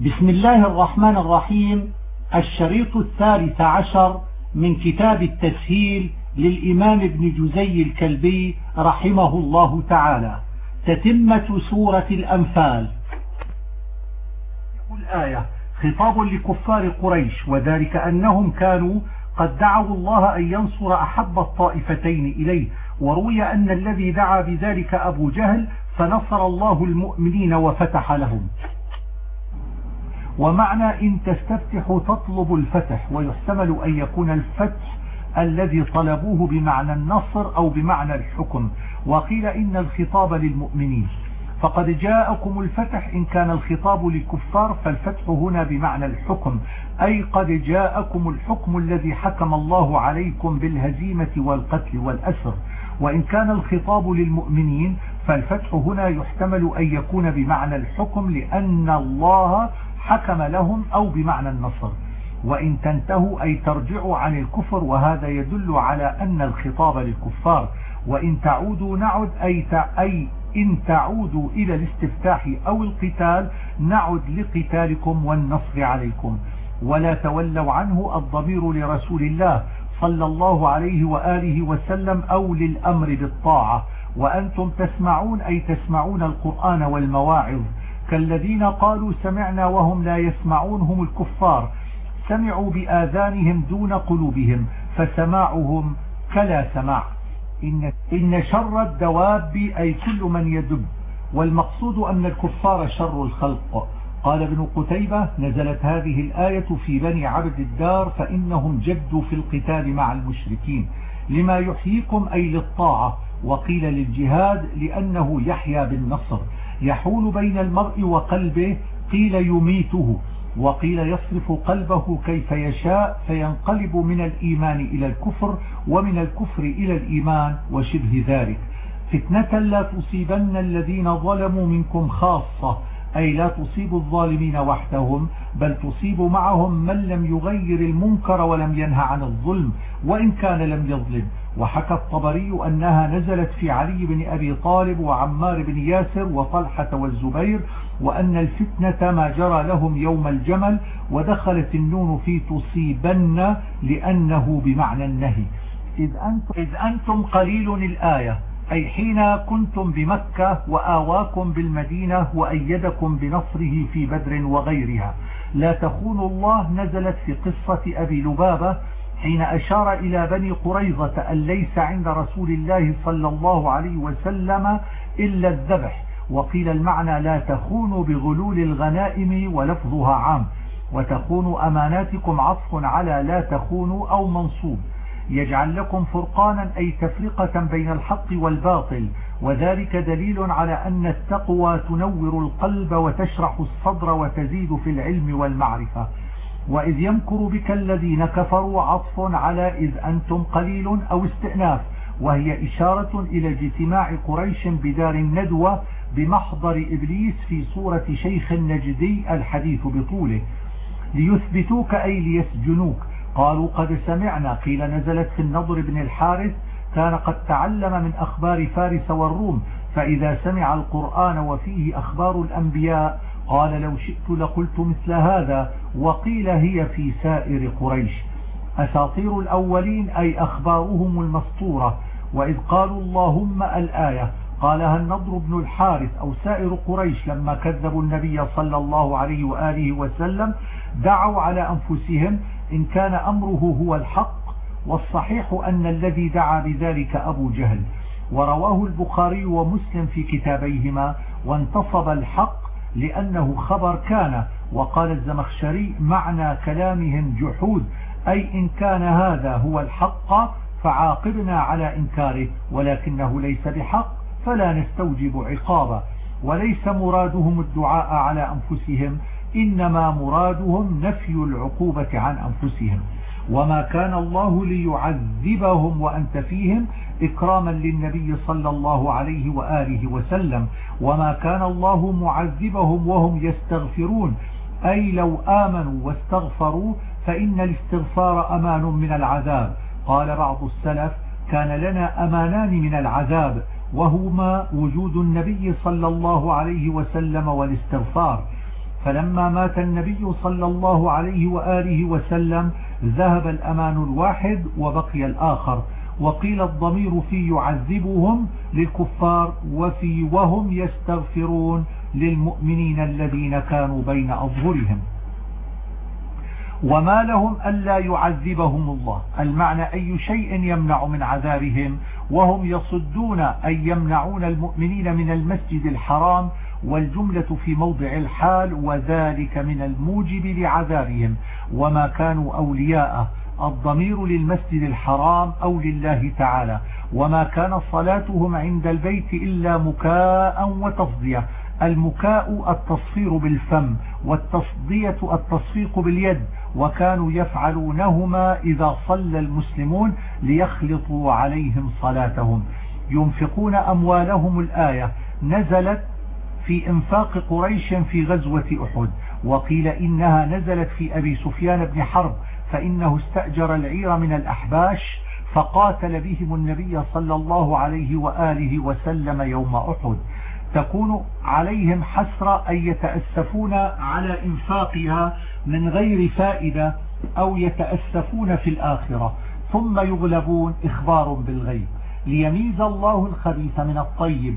بسم الله الرحمن الرحيم. الشريط الثالث عشر من كتاب التسهيل للإمام ابن جزي الكلبي رحمه الله تعالى. تتمة سورة الأنفال. الآية خطاب لكفار قريش وذلك أنهم كانوا قد دعوا الله أن ينصر أحب الطائفتين إليه. وروي أن الذي دعا بذلك أبو جهل فنصر الله المؤمنين وفتح لهم. ومعنى إن تستفتح تطلب الفتح ويحتمل أن يكون الفتح الذي طلبوه بمعنى النصر أو بمعنى الحكم. وقيل إن الخطاب للمؤمنين. فقد جاءكم الفتح إن كان الخطاب للكفار فالفتح هنا بمعنى الحكم. أي قد جاءكم الحكم الذي حكم الله عليكم بالهزيمة والقتل والأسر. وإن كان الخطاب للمؤمنين فالفتح هنا يحتمل أن يكون بمعنى الحكم لأن الله حكم لهم أو بمعنى النصر. وإن تنتهوا أي ترجعوا عن الكفر وهذا يدل على أن الخطاب للكفار. وإن تعودوا نعد أي, أي إن تعودوا إلى الاستفتاح أو القتال نعد لقتالكم والنصر عليكم. ولا تولوا عنه الضمير لرسول الله صلى الله عليه وآله وسلم أو للأمر بالطاعة. وأنتم تسمعون أي تسمعون القرآن والمواعظ. كالذين قالوا سمعنا وهم لا يسمعون هم الكفار. سمعوا بآذانهم دون قلوبهم فسماعهم كلا سماع. إن, إن شر الدواب أي كل من يدب. والمقصود أن الكفار شر الخلق. قال ابن قتيبة نزلت هذه الآية في بني عبد الدار فإنهم جدوا في القتال مع المشركين. لما يحييكم أي للطاعة. وقيل للجهاد لأنه يحيا بالنصر يحول بين المرء وقلبه قيل يميته وقيل يصرف قلبه كيف يشاء فينقلب من الإيمان إلى الكفر ومن الكفر إلى الإيمان وشبه ذلك. فتنة لا تصيبن الذين ظلموا منكم خاصة أي لا تصيب الظالمين وحدهم بل تصيب معهم من لم يغير المنكر ولم ينهى عن الظلم وإن كان لم يظلم. وحكى الطبري أنها نزلت في علي بن أبي طالب وعمار بن ياسر وطلحة والزبير وأن الفتنة ما جرى لهم يوم الجمل ودخلت النون في تصيبن لأنه بمعنى النهي. إذ أنتم, إذ أنتم قليل الآية أي حين كنتم بمكة وآواكم بالمدينة وأيدكم بنصره في بدر وغيرها. لا تخونوا الله نزلت في قصة أبي لبابة حين أشار إلى بني قريظة أن ليس عند رسول الله صلى الله عليه وسلم إلا الذبح وقيل المعنى لا تخونوا بغلول الغنائم ولفظها عام وتخونوا أماناتكم عطف على لا تخونوا أو منصوب يجعل لكم فرقانا أي تفرقة بين الحق والباطل وذلك دليل على أن التقوى تنور القلب وتشرح الصدر وتزيد في العلم والمعرفة. وإذ يمكر بك الذين كفروا عطف على إذ أنتم قليل أو استئناف. وهي إشارة إلى اجتماع قريش بدار الندوة بمحضر إبليس في صورة شيخ النجدي الحديث بطوله. ليثبتوك أي ليسجنوك. قالوا قد سمعنا قيل نزلت في النضر بن الحارث. كان قد تعلم من أخبار فارس والروم فإذا سمع القرآن وفيه أخبار الأنبياء قال لو شئت لقلت مثل هذا وقيل هي في سائر قريش. أساطير الأولين أي أخبارهم المسطورة. وإذ قالوا اللهم الآية قالها النضر بن الحارث أو سائر قريش لما كذبوا النبي صلى الله عليه وآله وسلم دعوا على أنفسهم إن كان أمره هو الحق والصحيح أن الذي دعا بذلك أبو جهل. ورواه البخاري ومسلم في كتابيهما وانتصب الحق لأنه خبر كان وقال الزمخشري معنى كلامهم جحود أي إن كان هذا هو الحق فعاقبنا على إنكاره ولكنه ليس بحق فلا نستوجب عقابه وليس مرادهم الدعاء على أنفسهم إنما مرادهم نفي العقوبة عن أنفسهم. وما كان الله ليعذبهم وأنت فيهم إكراما للنبي صلى الله عليه وآله وسلم وما كان الله معذبهم وهم يستغفرون. أي لو آمنوا واستغفروا فإن الاستغفار أمان من العذاب. قال بعض السلف كان لنا أمانان من العذاب وهما وجود النبي صلى الله عليه وسلم والاستغفار. فلما مات النبي صلى الله عليه وآله وسلم ذهب الأمان الواحد وبقي الآخر. وقيل الضمير في يعذبهم للكفار وفي وهم يستغفرون للمؤمنين الذين كانوا بين أظهرهم. وما لهم ألا يعذبهم الله. المعنى أي شيء يمنع من عذابهم وهم يصدون أي يمنعون المؤمنين من المسجد الحرام والجملة في موضع الحال وذلك من الموجب لعذابهم. وما كانوا أولياءه الضمير للمسجد الحرام أو لله تعالى. وما كان صلاتهم عند البيت إلا مكاء وتصدية. المكاء التصفير بالفم والتصدية التصفيق باليد. وكانوا يفعلونهما إذا صلى المسلمون ليخلطوا عليهم صلاتهم. ينفقون أموالهم الآية. نزلت في إنفاق قريش في غزوة أحد. وقيل إنها نزلت في أبي سفيان بن حرب. فإنه استأجر العير من الأحباش فقاتل بهم النبي صلى الله عليه وآله وسلم يوم أحد. تكون عليهم حسرة أن يتأسفون على إنفاقها من غير فائدة أو يتأسفون في الآخرة. ثم يغلبون إخبار بالغيب. ليميز الله الخبيث من الطيب.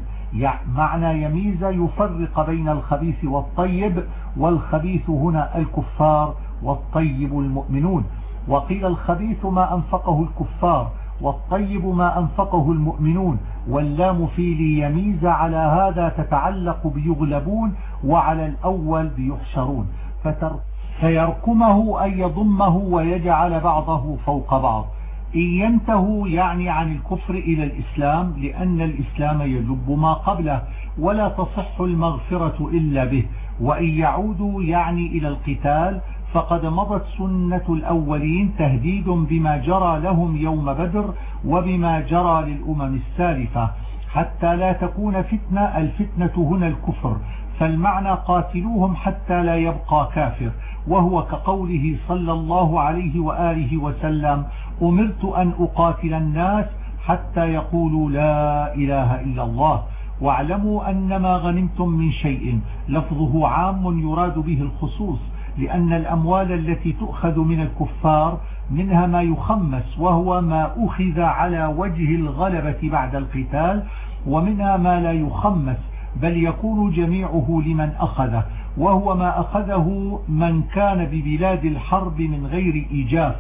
معنى يميز يفرق بين الخبيث والطيب والخبيث هنا الكفار والطيب المؤمنون. وقيل الخبيث ما أنفقه الكفار والطيب ما أنفقه المؤمنون. واللام في ليميز على هذا تتعلق بيغلبون وعلى الأول بيحشرون. فيركمه أن يضمه ويجعل بعضه فوق بعض. إن ينتهوا يعني عن الكفر إلى الإسلام لأن الإسلام يجب ما قبله. ولا تصح المغفرة إلا به. وإن يعودوا يعني إلى القتال فقد مضت سنة الأولين تهديد بما جرى لهم يوم بدر وبما جرى للأمم السالفة. حتى لا تكون فتنة الفتنة هنا الكفر. فالمعنى قاتلوهم حتى لا يبقى كافر. وهو كقوله صلى الله عليه وآله وسلم أمرت أن أقاتل الناس حتى يقولوا لا إله إلا الله. واعلموا أن ما غنمتم من شيء. لفظه عام يراد به الخصوص. لأن الأموال التي تؤخذ من الكفار منها ما يخمس وهو ما أخذ على وجه الغلبة بعد القتال ومنها ما لا يخمس بل يكون جميعه لمن أخذه وهو ما أخذه من كان ببلاد الحرب من غير إيجاف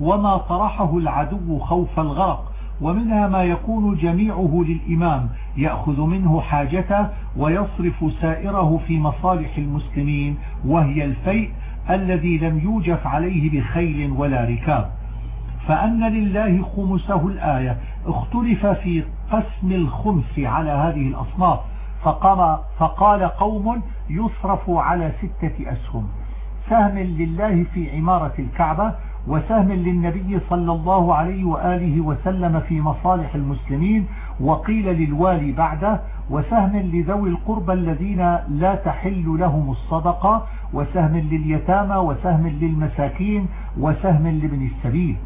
وما طرحه العدو خوف الغرق ومنها ما يكون جميعه للإمام يأخذ منه حاجته ويصرف سائره في مصالح المسلمين وهي الفيء الذي لم يوجف عليه بخيل ولا ركاب. فأن لله خمسه الآية. اختلف في قسم الخمس على هذه الأصناف. فقام فقال قوم يصرف على ستة أسهم. سهم لله في عمارة الكعبة وسهم للنبي صلى الله عليه وآله وسلم في مصالح المسلمين وقيل للوالي بعده وسهم لذوي القربى الذين لا تحل لهم الصدقة وسهم لليتامى وسهم للمساكين وسهم لابن السبيل.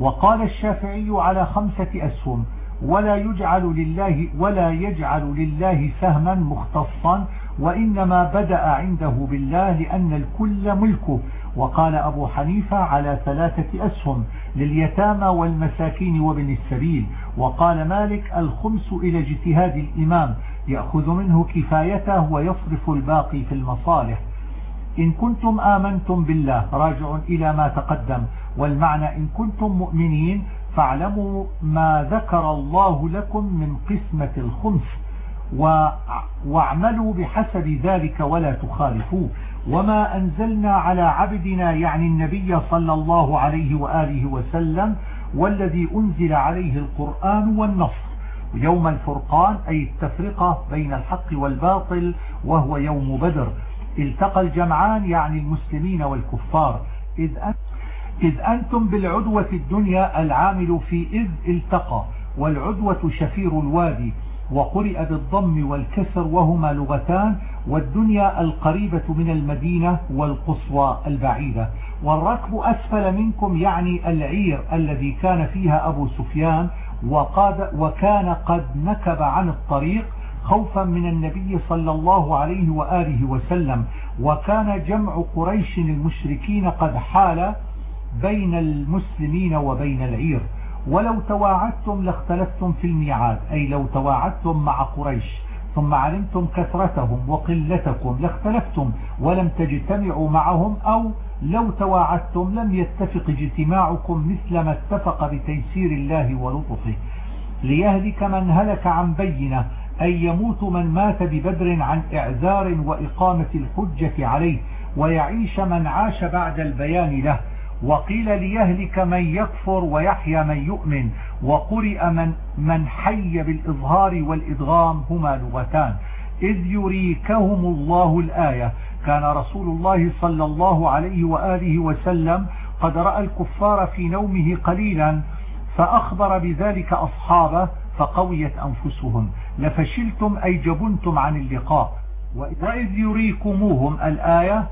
وقال الشافعي على خمسة أسهم ولا يجعل لله ولا يجعل لله سهما مختصا وإنما بدأ عنده بالله لأن الكل ملكه وقال أبو حنيفة على ثلاثة أسهم لليتامى والمساكين وابن السبيل. وقال مالك الخمس إلى اجتهاد الإمام يأخذ منه كفايته ويصرف الباقي في المصالح. إن كنتم آمنتم بالله راجع إلى ما تقدم. والمعنى إن كنتم مؤمنين فاعلموا ما ذكر الله لكم من قسمة الخمس واعملوا بحسب ذلك ولا تخالفوا وما أنزلنا على عبدنا يعني النبي صلى الله عليه وآله وسلم والذي أنزل عليه القرآن والنصر. يوم الفرقان أي التفرقة بين الحق والباطل وهو يوم بدر. التقى الجمعان يعني المسلمين والكفار. إذ, إذ أنتم بالعدوة الدنيا العامل في إذ التقى والعدوة شفير الوادي. وقرئ بالضم والكسر وهما لغتان والدنيا القريبة من المدينة والقصوى البعيدة. والركب أسفل منكم يعني العير الذي كان فيها أبو سفيان وقاد وكان قد نكب عن الطريق خوفا من النبي صلى الله عليه وآله وسلم. وكان جمع قريش المشركين قد حال بين المسلمين وبين العير. ولو تواعدتم لاختلفتم في الميعاد أي لو تواعدتم مع قريش ثم علمتم كثرتهم وقلتكم لاختلفتم ولم تجتمعوا معهم أو لو تواعدتم لم يتفق اجتماعكم مثل ما اتفق بتيسير الله ولطفه. ليهلك من هلك عن بينة أي يموت من مات ببدر عن إعذار وإقامة الحجة عليه ويعيش من عاش بعد البيان له. وقيل ليهلك من يكفر ويحيى من يؤمن. وقرئ من, من حي بالإظهار والإدغام هما لغتان. إذ يريكهم الله الآية. كان رسول الله صلى الله عليه وآله وسلم قد رأى الكفار في نومه قليلا فأخبر بذلك أصحابه فقويت أنفسهم. لفشلتم أي جبنتم عن اللقاء. وإذ يريكموهم الآية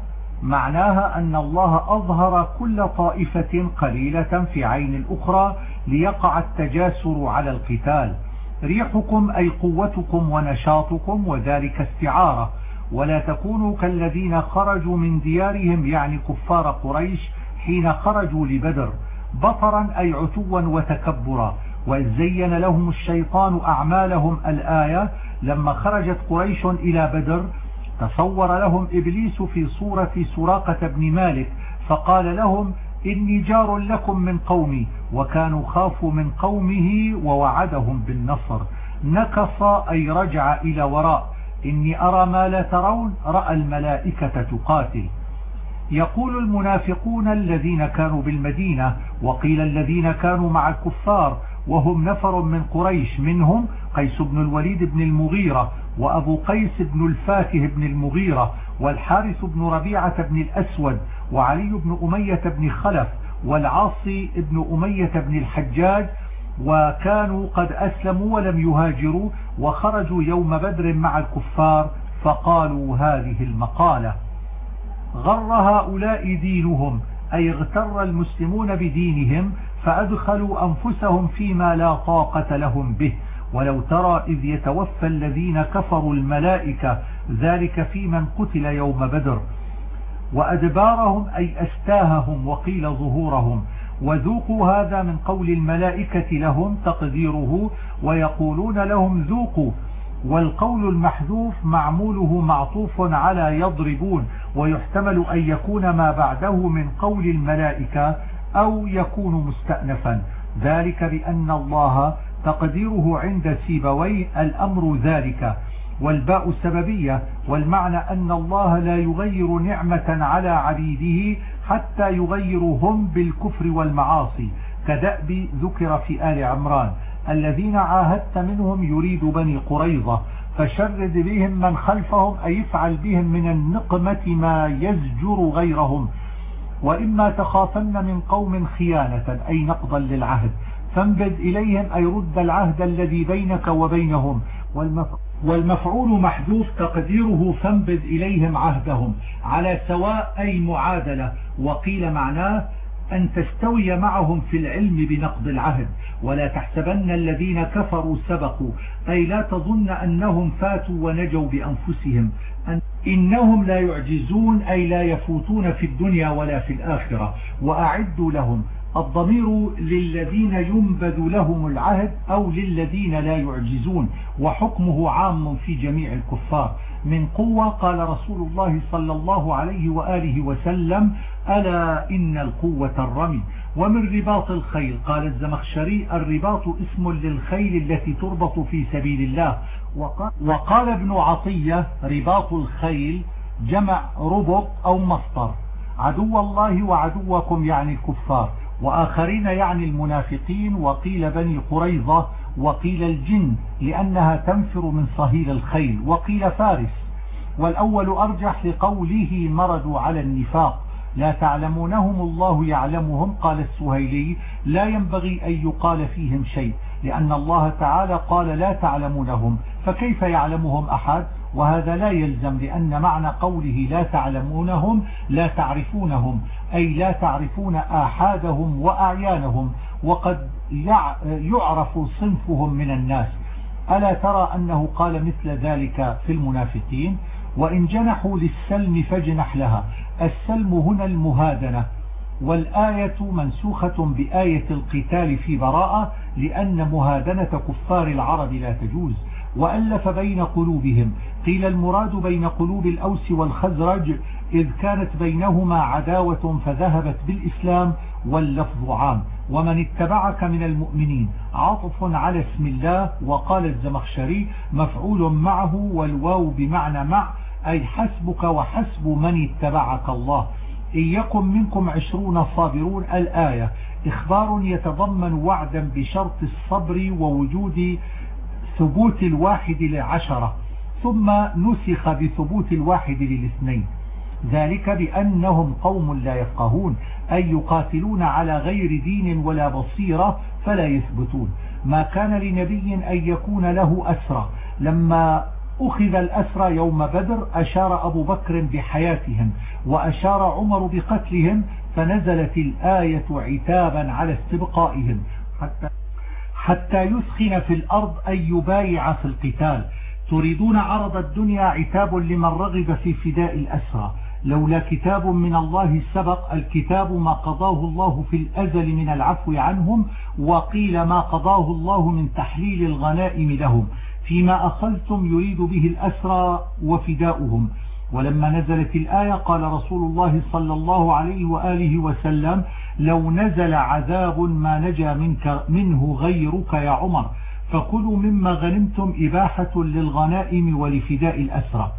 معناها أن الله أظهر كل طائفة قليلة في عين الأخرى ليقع التجاسر على القتال. ريحكم أي قوتكم ونشاطكم وذلك استعارة. ولا تكونوا كالذين خرجوا من ديارهم يعني كفار قريش حين خرجوا لبدر بطرا أي عتوا وتكبرا. وإذ زين لهم الشيطان أعمالهم الآية لما خرجت قريش إلى بدر تصور لهم إبليس في صورة سراقة بن مالك فقال لهم إني جار لكم من قومي وكانوا خافوا من قومه ووعدهم بالنصر. نكص أي رجع إلى وراء. إني أرى ما لا ترون رأى الملائكة تقاتل. يقول المنافقون الذين كانوا بالمدينة وقيل الذين كانوا مع الكفار وهم نفر من قريش منهم قيس بن الوليد بن المغيرة وأبو قيس بن الفاكه بن المغيرة والحارث بن ربيعة بن الأسود وعلي بن أمية بن خلف والعاصي بن أمية بن الحجاج وكانوا قد أسلموا ولم يهاجروا وخرجوا يوم بدر مع الكفار فقالوا هذه المقالة. غر هؤلاء دينهم أي اغتر المسلمون بدينهم فأدخلوا أنفسهم فيما لا طاقة لهم به. ولو ترى إذ يتوفى الذين كفروا الملائكة ذلك في من قتل يوم بدر. وأدبارهم أي أستاههم وقيل ظهورهم. وذوقوا هذا من قول الملائكة لهم تقديره ويقولون لهم ذوقوا. والقول المحذوف معموله معطوف على يضربون. ويحتمل أن يكون ما بعده من قول الملائكة أو يكون مستأنفا. ذلك بأن الله تقديره عند سيبوي الأمر ذلك. والباء سببية والمعنى أن الله لا يغير نعمة على عبيده حتى يغيروا هم بالكفر والمعاصي. كدأب ذكر في آل عمران الذين عاهدت منهم يريد بني قريظة فشرد بهم من خلفهم أي يفعل بهم من النقمة ما يزجر غيرهم. وإما تخافن من قوم خيانة أي نقضا للعهد. فانبذ إليهم أي رد العهد الذي بينك وبينهم. والمفعول محذوف تقديره فانبذ إليهم عهدهم. على سواء أي معادلة. وقيل معناه أن تستوي معهم في العلم بنقض العهد. ولا تحسبن الذين كفروا سبقوا. أي لا تظن أنهم فاتوا ونجوا بأنفسهم. أن إنهم لا يعجزون أي لا يفوتون في الدنيا ولا في الآخرة. وأعدوا لهم. الضمير للذين ينبذ لهم العهد أو للذين لا يعجزون. وحكمه عام في جميع الكفار. من قوة قال رسول الله صلى الله عليه وآله وسلم ألا إن القوة الرمي. ومن رباط الخيل؟ قال الزمخشري الرباط اسم للخيل التي تربط في سبيل الله. وقال ابن عطية رباط الخيل جمع ربط أو مصدر. عدو الله وعدوكم يعني الكفار وآخرين يعني المنافقين وقيل بني قريظة وقيل الجن لأنها تنفر من صهيل الخيل وقيل فارس. والأول أرجح لقوله مردوا على النفاق. لا تعلمونهم الله يعلمهم قال السهيلي. لا ينبغي أن يقال فيهم شيء لأن الله تعالى قال لا تعلمونهم. فكيف يعلمهم أحد؟ وهذا لا يلزم لأن معنى قوله لا تعلمونهم لا تعرفونهم أي لا تعرفون آحادهم وأعيانهم وقد يعرف صنفهم من الناس. ألا ترى أنه قال مثل ذلك في المنافقين؟ وإن جنحوا للسلم فاجنح لها. السلم هنا المهادنة. والآية منسوخة بآية القتال في براءة لأن مهادنة كفار العرب لا تجوز. وألف بين قلوبهم. قيل المراد بين قلوب الأوس والخزرج إذ كانت بينهما عداوة فذهبت بالإسلام واللفظ عام. ومن اتبعك من المؤمنين. عطف على اسم الله وقال الزمخشري مفعول معه والواو بمعنى مع أي حسبك وحسب من اتبعك الله. إن يكن منكم عشرون صابرون الآية إخبار يتضمن وعدا بشرط الصبر ووجود ثبوت الواحد لعشرة ثم نسخ بثبوت الواحد للاثنين. ذلك بأنهم قوم لا يفقهون أي يقاتلون على غير دين ولا بصيرة فلا يثبتون. ما كان لنبي أن يكون له أسرى. لما أخذ الأسرى يوم بدر أشار أبو بكر بحياتهم وأشار عمر بقتلهم فنزلت الآية عتابا على استبقائهم. حتى, حتى يسخن في الأرض أن يبايع في القتال. تريدون عرض الدنيا عتاب لمن رغب في فداء الأسرى. لولا كتاب من الله سبق الكتاب ما قضاه الله في الأزل من العفو عنهم وقيل ما قضاه الله من تحليل الغنائم لهم. فيما أخذتم يريد به الأسرى وفداؤهم. ولما نزلت الآية قال رسول الله صلى الله عليه وآله وسلم لو نزل عذاب ما نجا منك منه غيرك يا عمر فكلوا مما غنمتم إباحة للغنائم ولفداء الأسرى.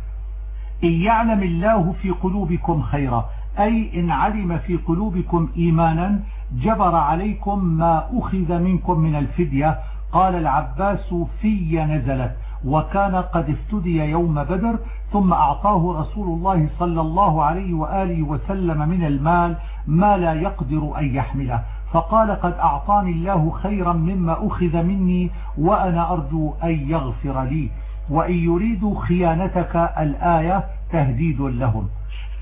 إن يعلم الله في قلوبكم خيرا أي إن علم في قلوبكم إيمانا جبر عليكم ما أخذ منكم من الفدية. قال العباس في نزلت وكان قد افتدي يوم بدر ثم أعطاه رسول الله صلى الله عليه وآله وسلم من المال ما لا يقدر أن يحمله. فقال قد أعطاني الله خيرا مما أخذ مني وأنا أرجو أن يغفر لي. وإن يريدوا خيانتك الآية تهديد لهم.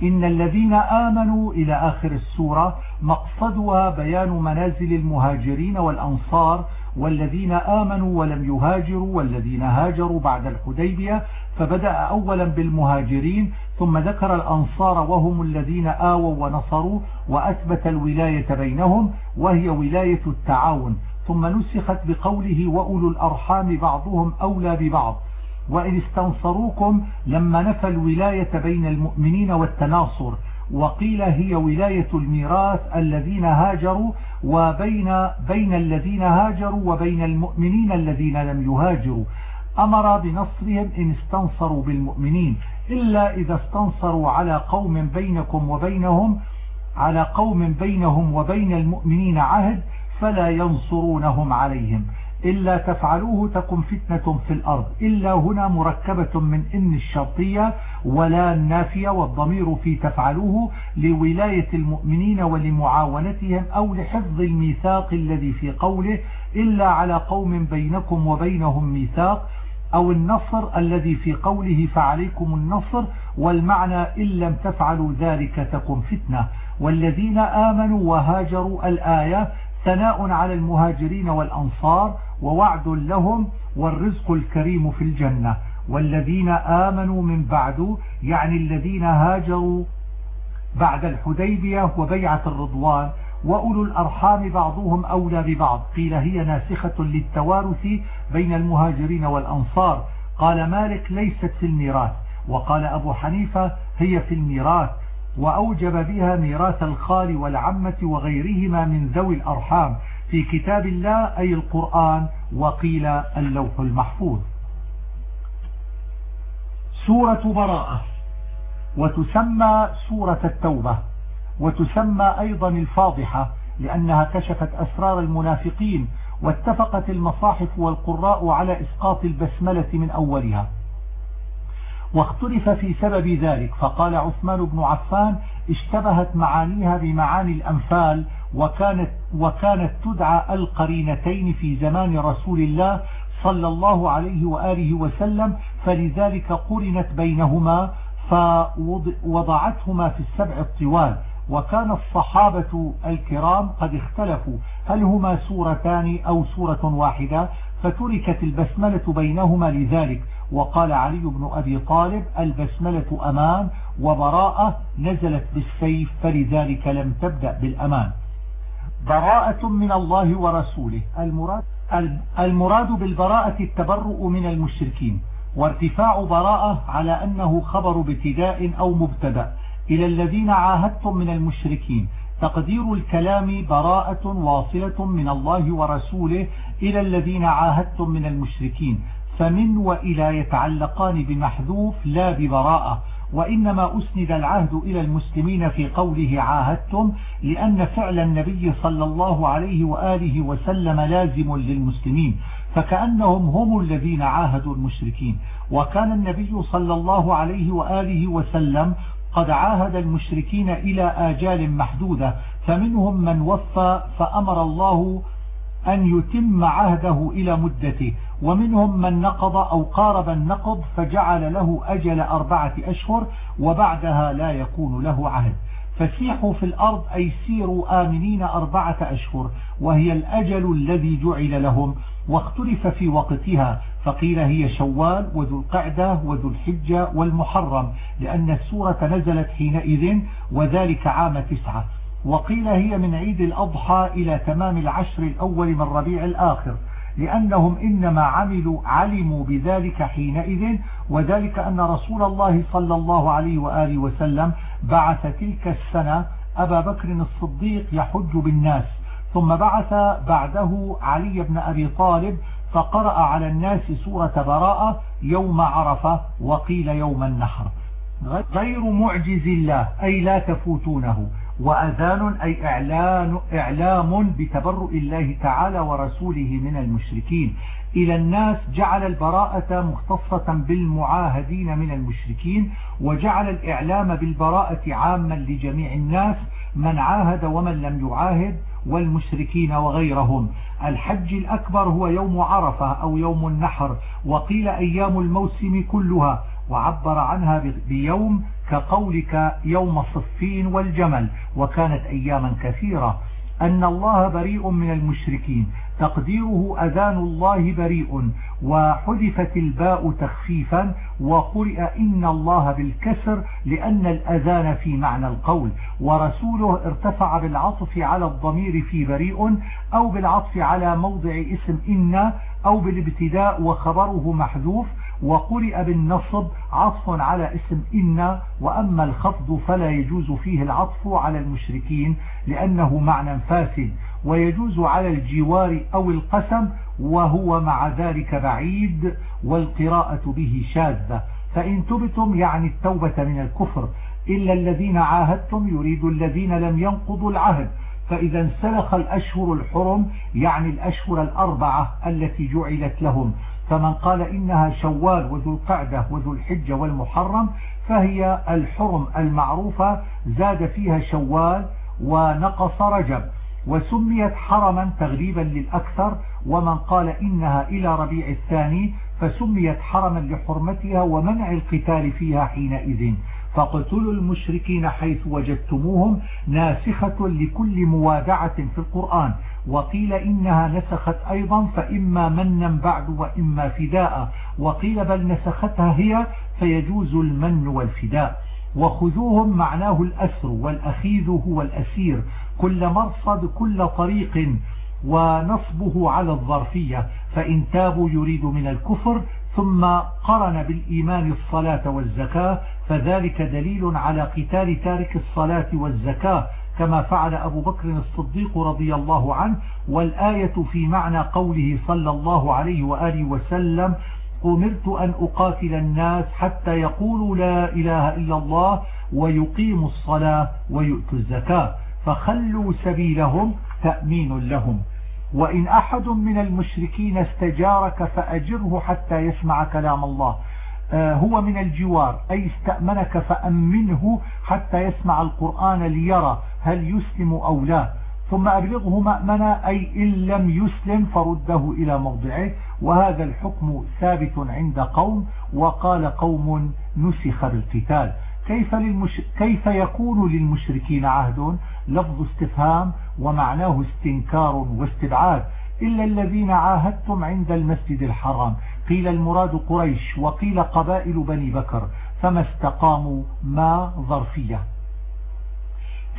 إن الذين آمنوا إلى آخر السورة مقصدها بيان منازل المهاجرين والأنصار والذين آمنوا ولم يهاجروا والذين هاجروا بعد الحديبية فبدأ أولا بالمهاجرين ثم ذكر الأنصار وهم الذين آووا ونصروا وأثبت الولاية بينهم وهي ولاية التعاون. ثم نسخت بقوله وأولو الأرحام بعضهم أولى ببعض. وإن استنصروكم لما نفى الولاية بين المؤمنين والتناصر. وقيل هي ولاية الميراث الذين هاجروا وبين بين الذين هاجروا وبين المؤمنين الذين لم يهاجروا. أمر بنصرهم إن استنصروا بالمؤمنين إلا إذا استنصروا على قوم بينكم وبينهم على قوم بينهم وبين المؤمنين عهد فلا ينصرونهم عليهم. إلا تفعلوه تكن فتنة في الأرض. إلا هنا مركبة من إن الشرطية ولا النافية والضمير في تفعلوه لولاية المؤمنين ولمعاونتهم أو لحفظ الميثاق الذي في قوله إلا على قوم بينكم وبينهم ميثاق أو النصر الذي في قوله فعليكم النصر والمعنى إن لم تفعلوا ذلك تكن فتنة. والذين آمنوا وهاجروا الآية ثناء على المهاجرين والأنصار ووعد لهم والرزق الكريم في الجنة. والذين آمنوا من بعد يعني الذين هاجروا بعد الحديبية وبيعة الرضوان. وأولو الأرحام بعضهم أولى ببعض. قيل هي ناسخة للتوارث بين المهاجرين والأنصار. قال مالك ليست في الميراث. وقال أبو حنيفة هي في الميراث. وأوجب بها ميراث الخال والعمة وغيرهما من ذوي الأرحام في كتاب الله أي القرآن وقيل اللوح المحفوظ. سورة براءة. وتسمى سورة التوبة. وتسمى أيضا الفاضحة لأنها كشفت أسرار المنافقين واتفقت المصاحف والقراء على إسقاط البسملة من أولها. واختلف في سبب ذلك. فقال عثمان بن عفان اشتبهت معانيها بمعاني الأنفال وكانت, وكانت تدعى القرينتين في زمان رسول الله صلى الله عليه وآله وسلم فلذلك قرنت بينهما فوضعتهما في السبع الطوال. وكان الصحابة الكرام قد اختلفوا هل هما سورتان أو سورة واحدة؟ فتركت البسملة بينهما لذلك. وقال علي بن أبي طالب البسملة أمان وبراءة نزلت بالسيف فلذلك لم تبدأ بالأمان. براءة من الله ورسوله. المراد, المراد بالبراءة التبرؤ من المشركين وارتفاع براءة على أنه خبر ابتداء أو مبتدأ. إلى الذين عاهدتم من المشركين. تقدير الكلام براءة واصلة من الله ورسوله إلى الذين عاهدتم من المشركين. فمن وإلى يتعلقان بمحذوف لا ببراءة وإنما أسند العهد إلى المسلمين في قوله عاهدتم لأن فعل النبي صلى الله عليه وآله وسلم لازم للمسلمين فكأنهم هم الذين عاهدوا المشركين. وكان النبي صلى الله عليه وآله وسلم قد عاهد المشركين إلى آجال محدودة فمنهم من وفى فأمر الله أن يتم عهده إلى مدته. ومنهم من نقض أو قارب النقض فجعل له أجل أربعة أشهر وبعدها لا يكون له عهد. فسيحوا في الأرض أي سيروا آمنين أربعة أشهر وهي الأجل الذي جعل لهم واختلف في وقتها. فقيل هي شوال وذو القعدة وذو الحجة والمحرم لأن السورة نزلت حينئذ وذلك عام تسعة. وقيل هي من عيد الأضحى إلى تمام العشر الأول من ربيع الآخر لأنهم إنما عملوا علموا بذلك حينئذ وذلك أن رسول الله صلى الله عليه وآله وسلم بعث تلك السنة أبا بكر الصديق يحج بالناس ثم بعث بعده علي بن أبي طالب فقرأ على الناس سورة براءة يوم عرفة وقيل يوم النحر. غير معجز الله أي لا تفوتونه. وأذان أي إعلان إعلام بتبرؤ الله تعالى ورسوله من المشركين. إلى الناس جعل البراءة مختصة بالمعاهدين من المشركين وجعل الإعلام بالبراءة عاما لجميع الناس من عاهد ومن لم يعاهد والمشركين وغيرهم. الحج الأكبر هو يوم عرفة أو يوم النحر وقيل أيام الموسم كلها وعبر عنها بيوم كقولك يوم صفين والجمل وكانت أياما كثيرة. أن الله بريء من المشركين. تقديره أذان الله بريء وحذفت الباء تخفيفا وقرئ إن الله بالكسر لأن الأذان في معنى القول. ورسوله ارتفع بالعطف على الضمير في بريء أو بالعطف على موضع اسم إن أو بالابتداء وخبره محذوف. وقرئ بالنصب عطف على اسم إن وأما الخفض فلا يجوز فيه العطف على المشركين لأنه معنى فاسد ويجوز على الجوار أو القسم وهو مع ذلك بعيد والقراءة به شاذة. فإن تبتم يعني التوبة من الكفر. إلا الذين عاهدتم يريد الذين لم ينقضوا العهد. فإذا انسلخ الأشهر الحرم يعني الأشهر الأربعة التي جعلت لهم. فمن قال إنها شوال وذو القعدة وذو الحجة والمحرم فهي الحرم المعروفة زاد فيها شوال ونقص رجب وسميت حرما تغليبا للأكثر ومن قال إنها إلى ربيع الثاني فسميت حرما لحرمتها ومنع القتال فيها حينئذ. فاقتلوا المشركين حيث وجدتموهم ناسخة لكل موادعة في القرآن. وقيل إنها نسخت أيضا فإما منا بعد وإما فداء. وقيل بل نسختها هي فيجوز المن والفداء. وخذوهم معناه الأسر والأخيذ هو الأسير. كل مرصد كل طريق ونصبه على الظرفية. فإن تابوا يريد من الكفر ثم قرن بالإيمان الصلاة والزكاة. فذلك دليل على قتال تارك الصلاة والزكاة. كما فعل أبو بكر الصديق رضي الله عنه والآية في معنى قوله صلى الله عليه وآله وسلم أمرت أن أقاتل الناس حتى يقولوا لا إله إلا الله ويقيموا الصلاة ويؤتوا الزكاة فخلوا سبيلهم تأمين لهم. وإن أحد من المشركين استجارك فأجره حتى يسمع كلام الله. هو من الجوار. أي استأمنك فأمنه حتى يسمع القرآن ليرى هل يسلم أو لا. ثم أبلغه مأمنا أي إن لم يسلم فرده إلى موضعه. وهذا الحكم ثابت عند قوم وقال قوم نسخ بالقتال. كيف, للمش... كيف يكون للمشركين عهد؟ لفظ استفهام ومعناه استنكار واستبعاد. إلا الذين عاهدتم عند المسجد الحرام. قيل المراد قريش وقيل قبائل بني بكر فما استقاموا ما ظرفية.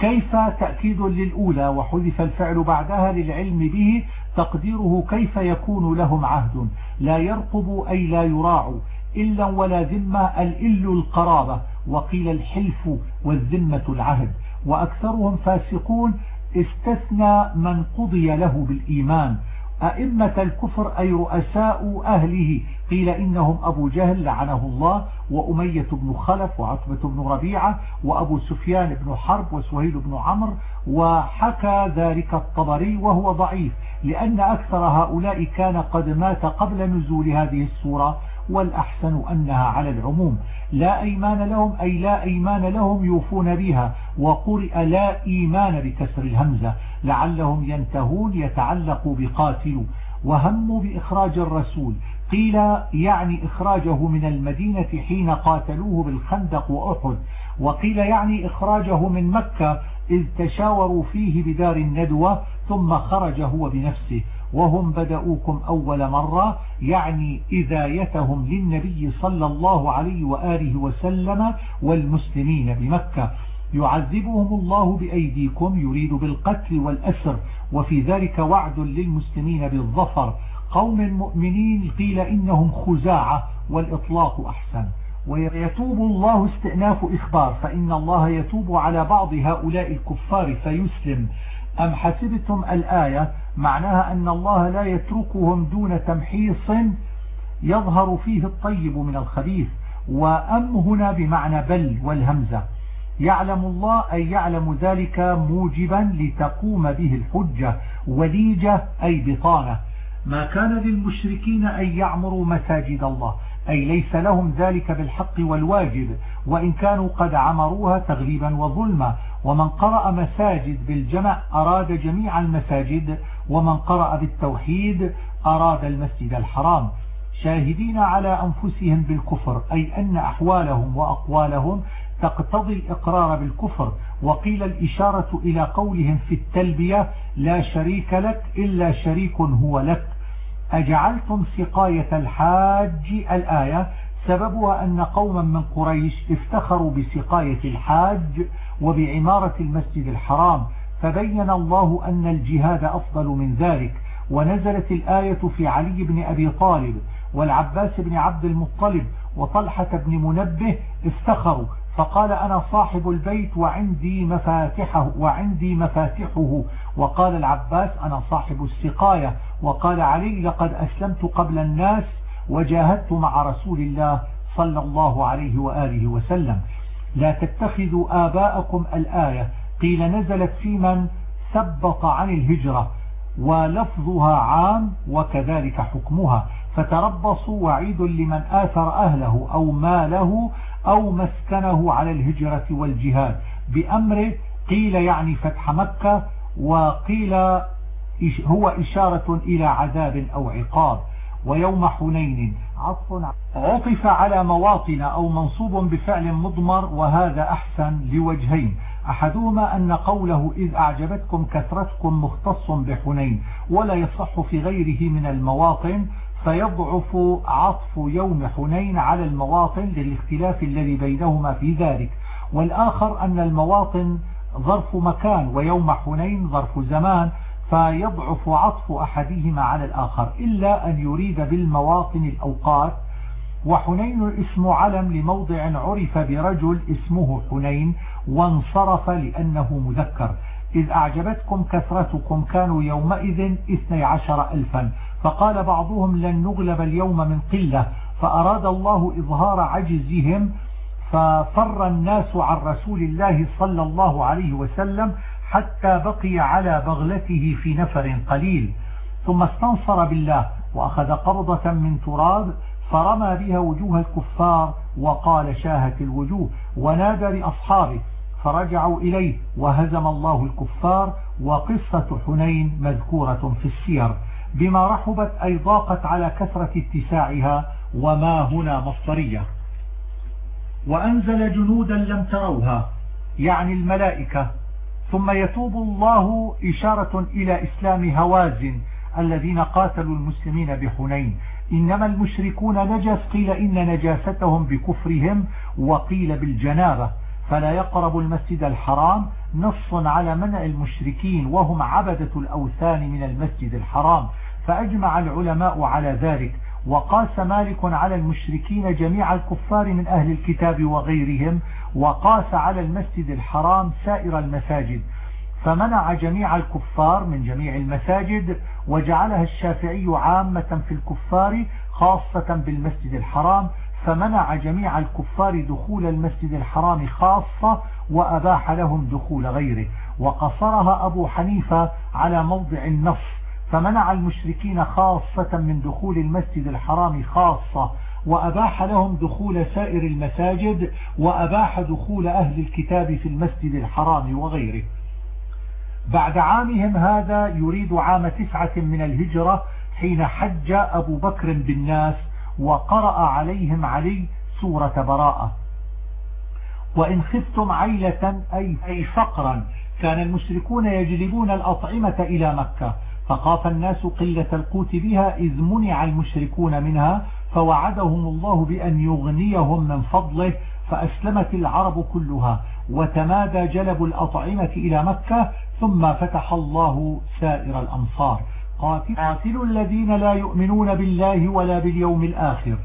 كيف تأكيد للأولى وحذف الفعل بعدها للعلم به تقديره كيف يكون لهم عهد؟ لا يرقب أي لا يراع إلا ولا ذمة الإل القرابة وقيل الحلف والذمة العهد. وأكثرهم فاسقون استثنى من قضي له بالإيمان أئمة الكفر أي رؤساء أهله. قيل إنهم أبو جهل لعنه الله وأمية بن خلف وعتبة بن ربيعة وأبو سفيان بن حرب وسهيل بن عمرو وحكى ذلك الطبري وهو ضعيف لأن أكثر هؤلاء كان قد مات قبل نزول هذه السورة والأحسن أنها على العموم. لا أيمان لهم أي لا أيمان لهم يوفون بها وقرئ لا إيمان بكسر الهمزة. لعلهم ينتهون يتعلق بقاتل وهموا بإخراج الرسول. قيل يعني إخراجه من المدينة حين قاتلوه بالخندق وأحد وقيل يعني إخراجه من مكة إذ تشاوروا فيه بدار الندوة ثم خرج هو بنفسه. وهم بدأوكم أول مرة يعني إذايتهم للنبي صلى الله عليه وآله وسلم والمسلمين بمكة. يعذبهم الله بأيديكم يريد بالقتل والأسر وفي ذلك وعد للمسلمين بالظفر. قوم مؤمنين قيل إنهم خزاعة والإطلاق أحسن. ويتوب الله استئناف إخبار فإن الله يتوب على بعض هؤلاء الكفار فيسلم. أم حسبتم الآية؟ معناها أن الله لا يتركهم دون تمحيص يظهر فيه الطيب من الخبيث. وأم هنا بمعنى بل والهمزة. يعلم الله أي يعلم ذلك موجبا لتقوم به الحجة وليجة أي بطانة. ما كان للمشركين أن يعمروا مساجد الله أي ليس لهم ذلك بالحق والواجب وإن كانوا قد عمروها تغليبا وظلما. ومن قرأ مساجد بالجمع أراد جميع المساجد ومن قرأ بالتوحيد أراد المسجد الحرام. شاهدين على أنفسهم بالكفر أي أن أحوالهم وأقوالهم تقتضي الإقرار بالكفر وقيل الإشارة إلى قولهم في التلبية لا شريك لك إلا شريك هو لك. أجعلتم سقاية الحاج الآية؟ سببها أن قوما من قريش افتخروا بسقاية الحاج وبعمارة المسجد الحرام فبين الله أن الجهاد أفضل من ذلك. ونزلت الآية في علي بن أبي طالب والعباس بن عبد المطلب وطلحة بن منبه افتخروا. فقال أنا صاحب البيت وعندي مفاتحه وعندي مفاتحه. وقال العباس أنا صاحب السقاية. وقال علي لقد أسلمت قبل الناس وجاهدت مع رسول الله صلى الله عليه وآله وسلم. لا تتخذوا آباءكم الآية. قيل نزلت في من ثبط عن الهجرة ولفظها عام وكذلك حكمها. فتربصوا وعيد لمن آثر أهله أو ماله أو مسكنه على الهجرة والجهاد بأمره قيل يعني فتح مكة وقيل هو إشارة إلى عذاب أو عقاب. ويوم حنين عطف على مواطن أو منصوب بفعل مضمر وهذا أحسن لوجهين. أحدهما أن قوله إذ أعجبتكم كثرتكم مختص بحنين ولا يصح في غيره من المواطن. فيضعف عطف يوم حنين على المواطن للاختلاف الذي بينهما في ذلك. والآخر أن المواطن ظرف مكان ويوم حنين ظرف زمان فيضعف عطف أحدهما على الآخر إلا أن يريد بالمواطن الأوقات. وحنين اسم علم لموضع عرف برجل اسمه حنين وانصرف لأنه مذكر. إذ أعجبتكم كثرتكم كانوا يومئذ اثني عشر ألفا. فقال بعضهم لن نغلب اليوم من قلة فأراد الله إظهار عجزهم ففر الناس عن رسول الله صلى الله عليه وسلم حتى بقي على بغلته في نفر قليل. ثم استنصر بالله وأخذ قبضة من تراب فرمى بها وجوه الكفار وقال شاهت الوجوه ونادى لأصحابه فرجعوا إليه وهزم الله الكفار وقصة حنين مذكورة في السير. بما رحبت أي ضاقت على كثرة اتساعها وما هنا مصدرية. وأنزل جنودا لم تروها يعني الملائكة. ثم يتوب الله إشارة إلى إسلام هوازن الذين قاتلوا المسلمين بحنين. إنما المشركون نجس قيل إن نجاستهم بكفرهم وقيل بالجنابة. فلا يقرب المسجد الحرام نص على منع المشركين وهم عبدة الأوثان من المسجد الحرام. فأجمع العلماء على ذلك. وقاس مالك على المشركين جميع الكفار من أهل الكتاب وغيرهم وقاس على المسجد الحرام سائر المساجد. فمنع جميع الكفار من جميع المساجد وجعلها الشافعي عامة في الكفار خاصة بالمسجد الحرام. فمنع جميع الكفار دخول المسجد الحرام خاصة وأباح لهم دخول غيره. وقصرها أبو حنيفة على موضع النص فمنع المشركين خاصة من دخول المسجد الحرام خاصة وأباح لهم دخول سائر المساجد وأباح دخول أهل الكتاب في المسجد الحرام وغيره. بعد عامهم هذا يريد عام تسعة من الهجرة حين حج أبو بكر بالناس وقرأ عليهم علي سورة براءة. وإن خفتم عيلة أي, فقرا كان المشركون يجلبون الأطعمة إلى مكة فخاف الناس قلة القوت بها إذ منع المشركون منها فوعدهم الله بأن يغنيهم من فضله فأسلمت العرب كلها وتمادى جلب الأطعمة إلى مكة ثم فتح الله سائر الأمصار. قاتل الذين لا يؤمنون بالله ولا باليوم الآخر.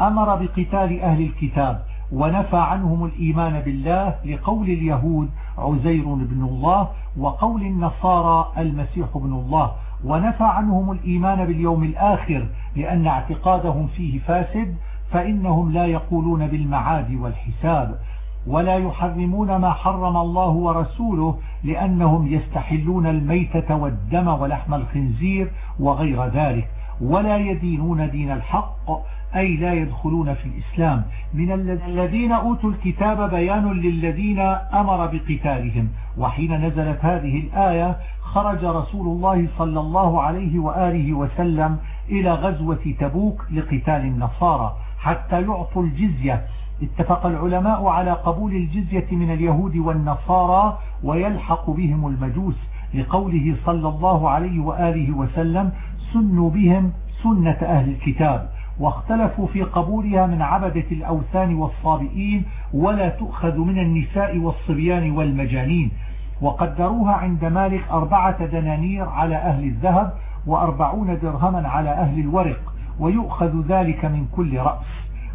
أمر بقتال أهل الكتاب ونفى عنهم الإيمان بالله لقول اليهود عزير بن الله وقول النصارى المسيح بن الله. ونفى عنهم الإيمان باليوم الآخر لأن اعتقادهم فيه فاسد فإنهم لا يقولون بالمعاد والحساب ولا يحرمون ما حرم الله ورسوله لأنهم يستحلون الميتة والدم ولحم الخنزير وغير ذلك ولا يدينون دين الحق أي لا يدخلون في الإسلام. من الذين أوتوا الكتاب بيان للذين أمر بقتالهم. وحين نزلت هذه الآية خرج رسول الله صلى الله عليه وآله وسلم إلى غزوة تبوك لقتال النصارى حتى يعطوا الجزية. اتفق العلماء على قبول الجزية من اليهود والنصارى ويلحق بهم المجوس لقوله صلى الله عليه وآله وسلم سنوا بهم سنة أهل الكتاب. واختلفوا في قبولها من عبدة الأوثان والصابئين ولا تؤخذ من النساء والصبيان والمجانين. وقدروها عند مالك أربعة دنانير على أهل الذهب وأربعون درهما على أهل الورق ويؤخذ ذلك من كل رأس.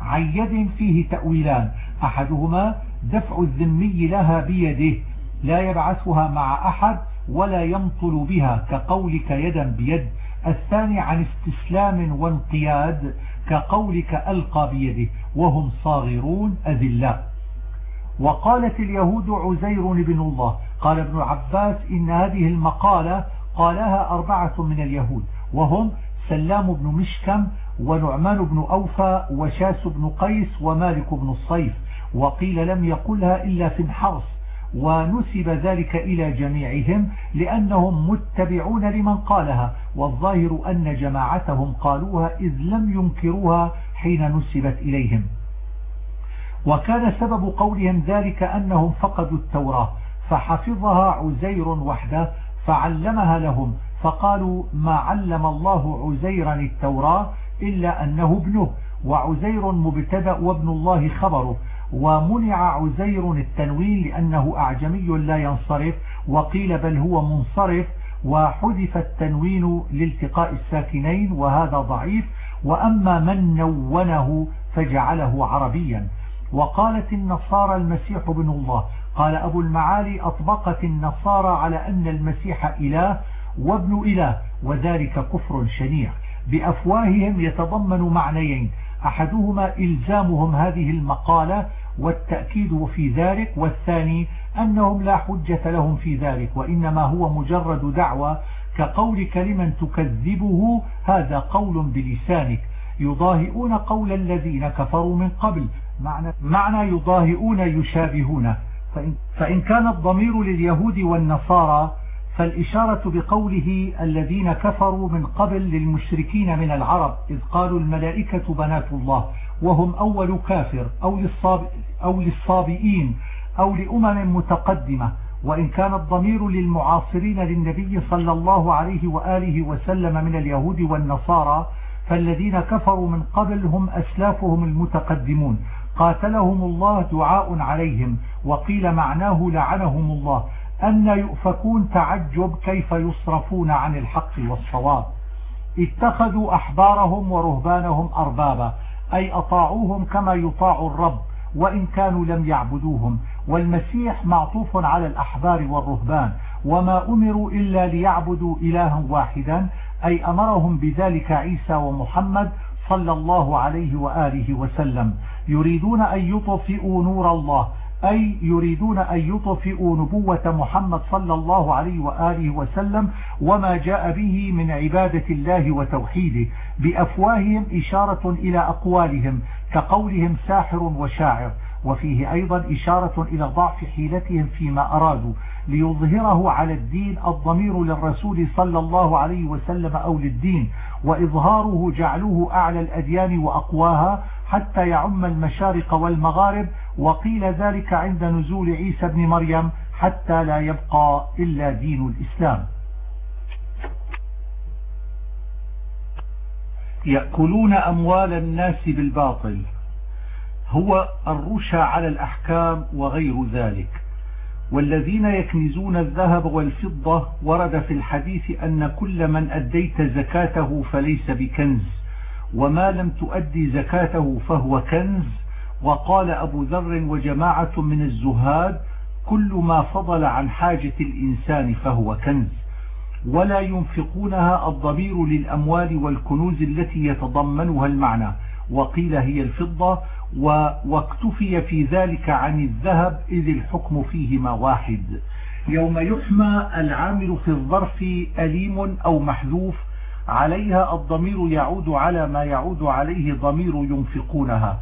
عن يد فيه تأويلان. أحدهما دفع الذمي لها بيده لا يبعثها مع أحد ولا ينطل بها كقولك يدا بيد. الثاني عن استسلام وانقياد. كقولك ألقى بيده وهم صاغرون أذلاء وقالت اليهود عزير بن الله قال ابن عباس إن هذه المقالة قالها أربعة من اليهود وهم سلام بن مشكم ونعمان بن أوفى وشاس بن قيس ومالك بن الصيف وقيل لم يقلها إلا في الحرص. ونسب ذلك إلى جميعهم لأنهم متبعون لمن قالها والظاهر أن جماعتهم قالوها إذ لم ينكروها حين نسبت إليهم. وكان سبب قولهم ذلك أنهم فقدوا التوراة فحفظها عزير وحده فعلمها لهم فقالوا ما علم الله عزيرا التوراة إلا أنه ابنه وعزير مبتدأ وابن الله خبره ومنع عزير التنوين لأنه أعجمي لا ينصرف وقيل بل هو منصرف وحذف التنوين لالتقاء الساكنين وهذا ضعيف وأما من نونه فجعله عربيا. وقالت النصارى المسيح بن الله قال أبو المعالي أطبقت النصارى على أن المسيح إله وابن إله وذلك كفر شنيع. بأفواههم يتضمن معنيين أحدهما إلزامهم هذه المقالة والتأكيد في ذلك والثاني أنهم لا حجة لهم في ذلك وإنما هو مجرد دعوة كقول كلمة تكذبه هذا قول بلسانك. يضاهئون قول الذين كفروا من قبل معنى, معنى يضاهئون يشابهون. فإن, فإن كان الضمير لليهود والنصارى فالإشارة بقوله الذين كفروا من قبل للمشركين من العرب إذ قالوا الملائكة بنات الله وهم أول كافر أو, للصاب أو للصابئين أو لأمم متقدمة وإن كان الضمير للمعاصرين للنبي صلى الله عليه وآله وسلم من اليهود والنصارى فالذين كفروا من قبل هم أسلافهم المتقدمون. قاتلهم الله دعاء عليهم وقيل معناه لعنهم الله. أن يؤفكون تعجب كيف يصرفون عن الحق والصواب. اتخذوا أحبارهم ورهبانهم أربابا أي أطاعوهم كما يطاع الرب وإن كانوا لم يعبدوهم. والمسيح معطوف على الأحبار والرهبان وما أمروا إلا ليعبدوا إلها واحدا أي أمرهم بذلك عيسى ومحمد صلى الله عليه وآله وسلم. يريدون أن يطفئوا نور الله أي يريدون أن يطفئوا نبوة محمد صلى الله عليه وآله وسلم وما جاء به من عبادة الله وتوحيده بأفواههم إشارة إلى أقوالهم كقولهم ساحر وشاعر وفيه أيضا إشارة إلى ضعف حيلتهم فيما أرادوا ليظهره على الدين الضمير للرسول صلى الله عليه وسلم أو للدين وإظهاره جعلوه أعلى الأديان وأقواها حتى يعم المشارق والمغارب وقيل ذلك عند نزول عيسى بن مريم حتى لا يبقى إلا دين الإسلام. يأكلون أموال الناس بالباطل. هو الرشا على الأحكام وغير ذلك. والذين يكنزون الذهب والفضة ورد في الحديث أن كل من أديت زكاته فليس بكنز وما لم تؤدي زكاته فهو كنز وقال أبو ذر وجماعة من الزهاد كل ما فضل عن حاجة الإنسان فهو كنز ولا ينفقونها الضمير للأموال والكنوز التي يتضمنها المعنى وقيل هي الفضة واكتفي في ذلك عن الذهب إذ الحكم فيهما واحد. يوم يحمى العامل في الظرف أليم أو محذوف عليها الضمير يعود على ما يعود عليه ضمير ينفقونها.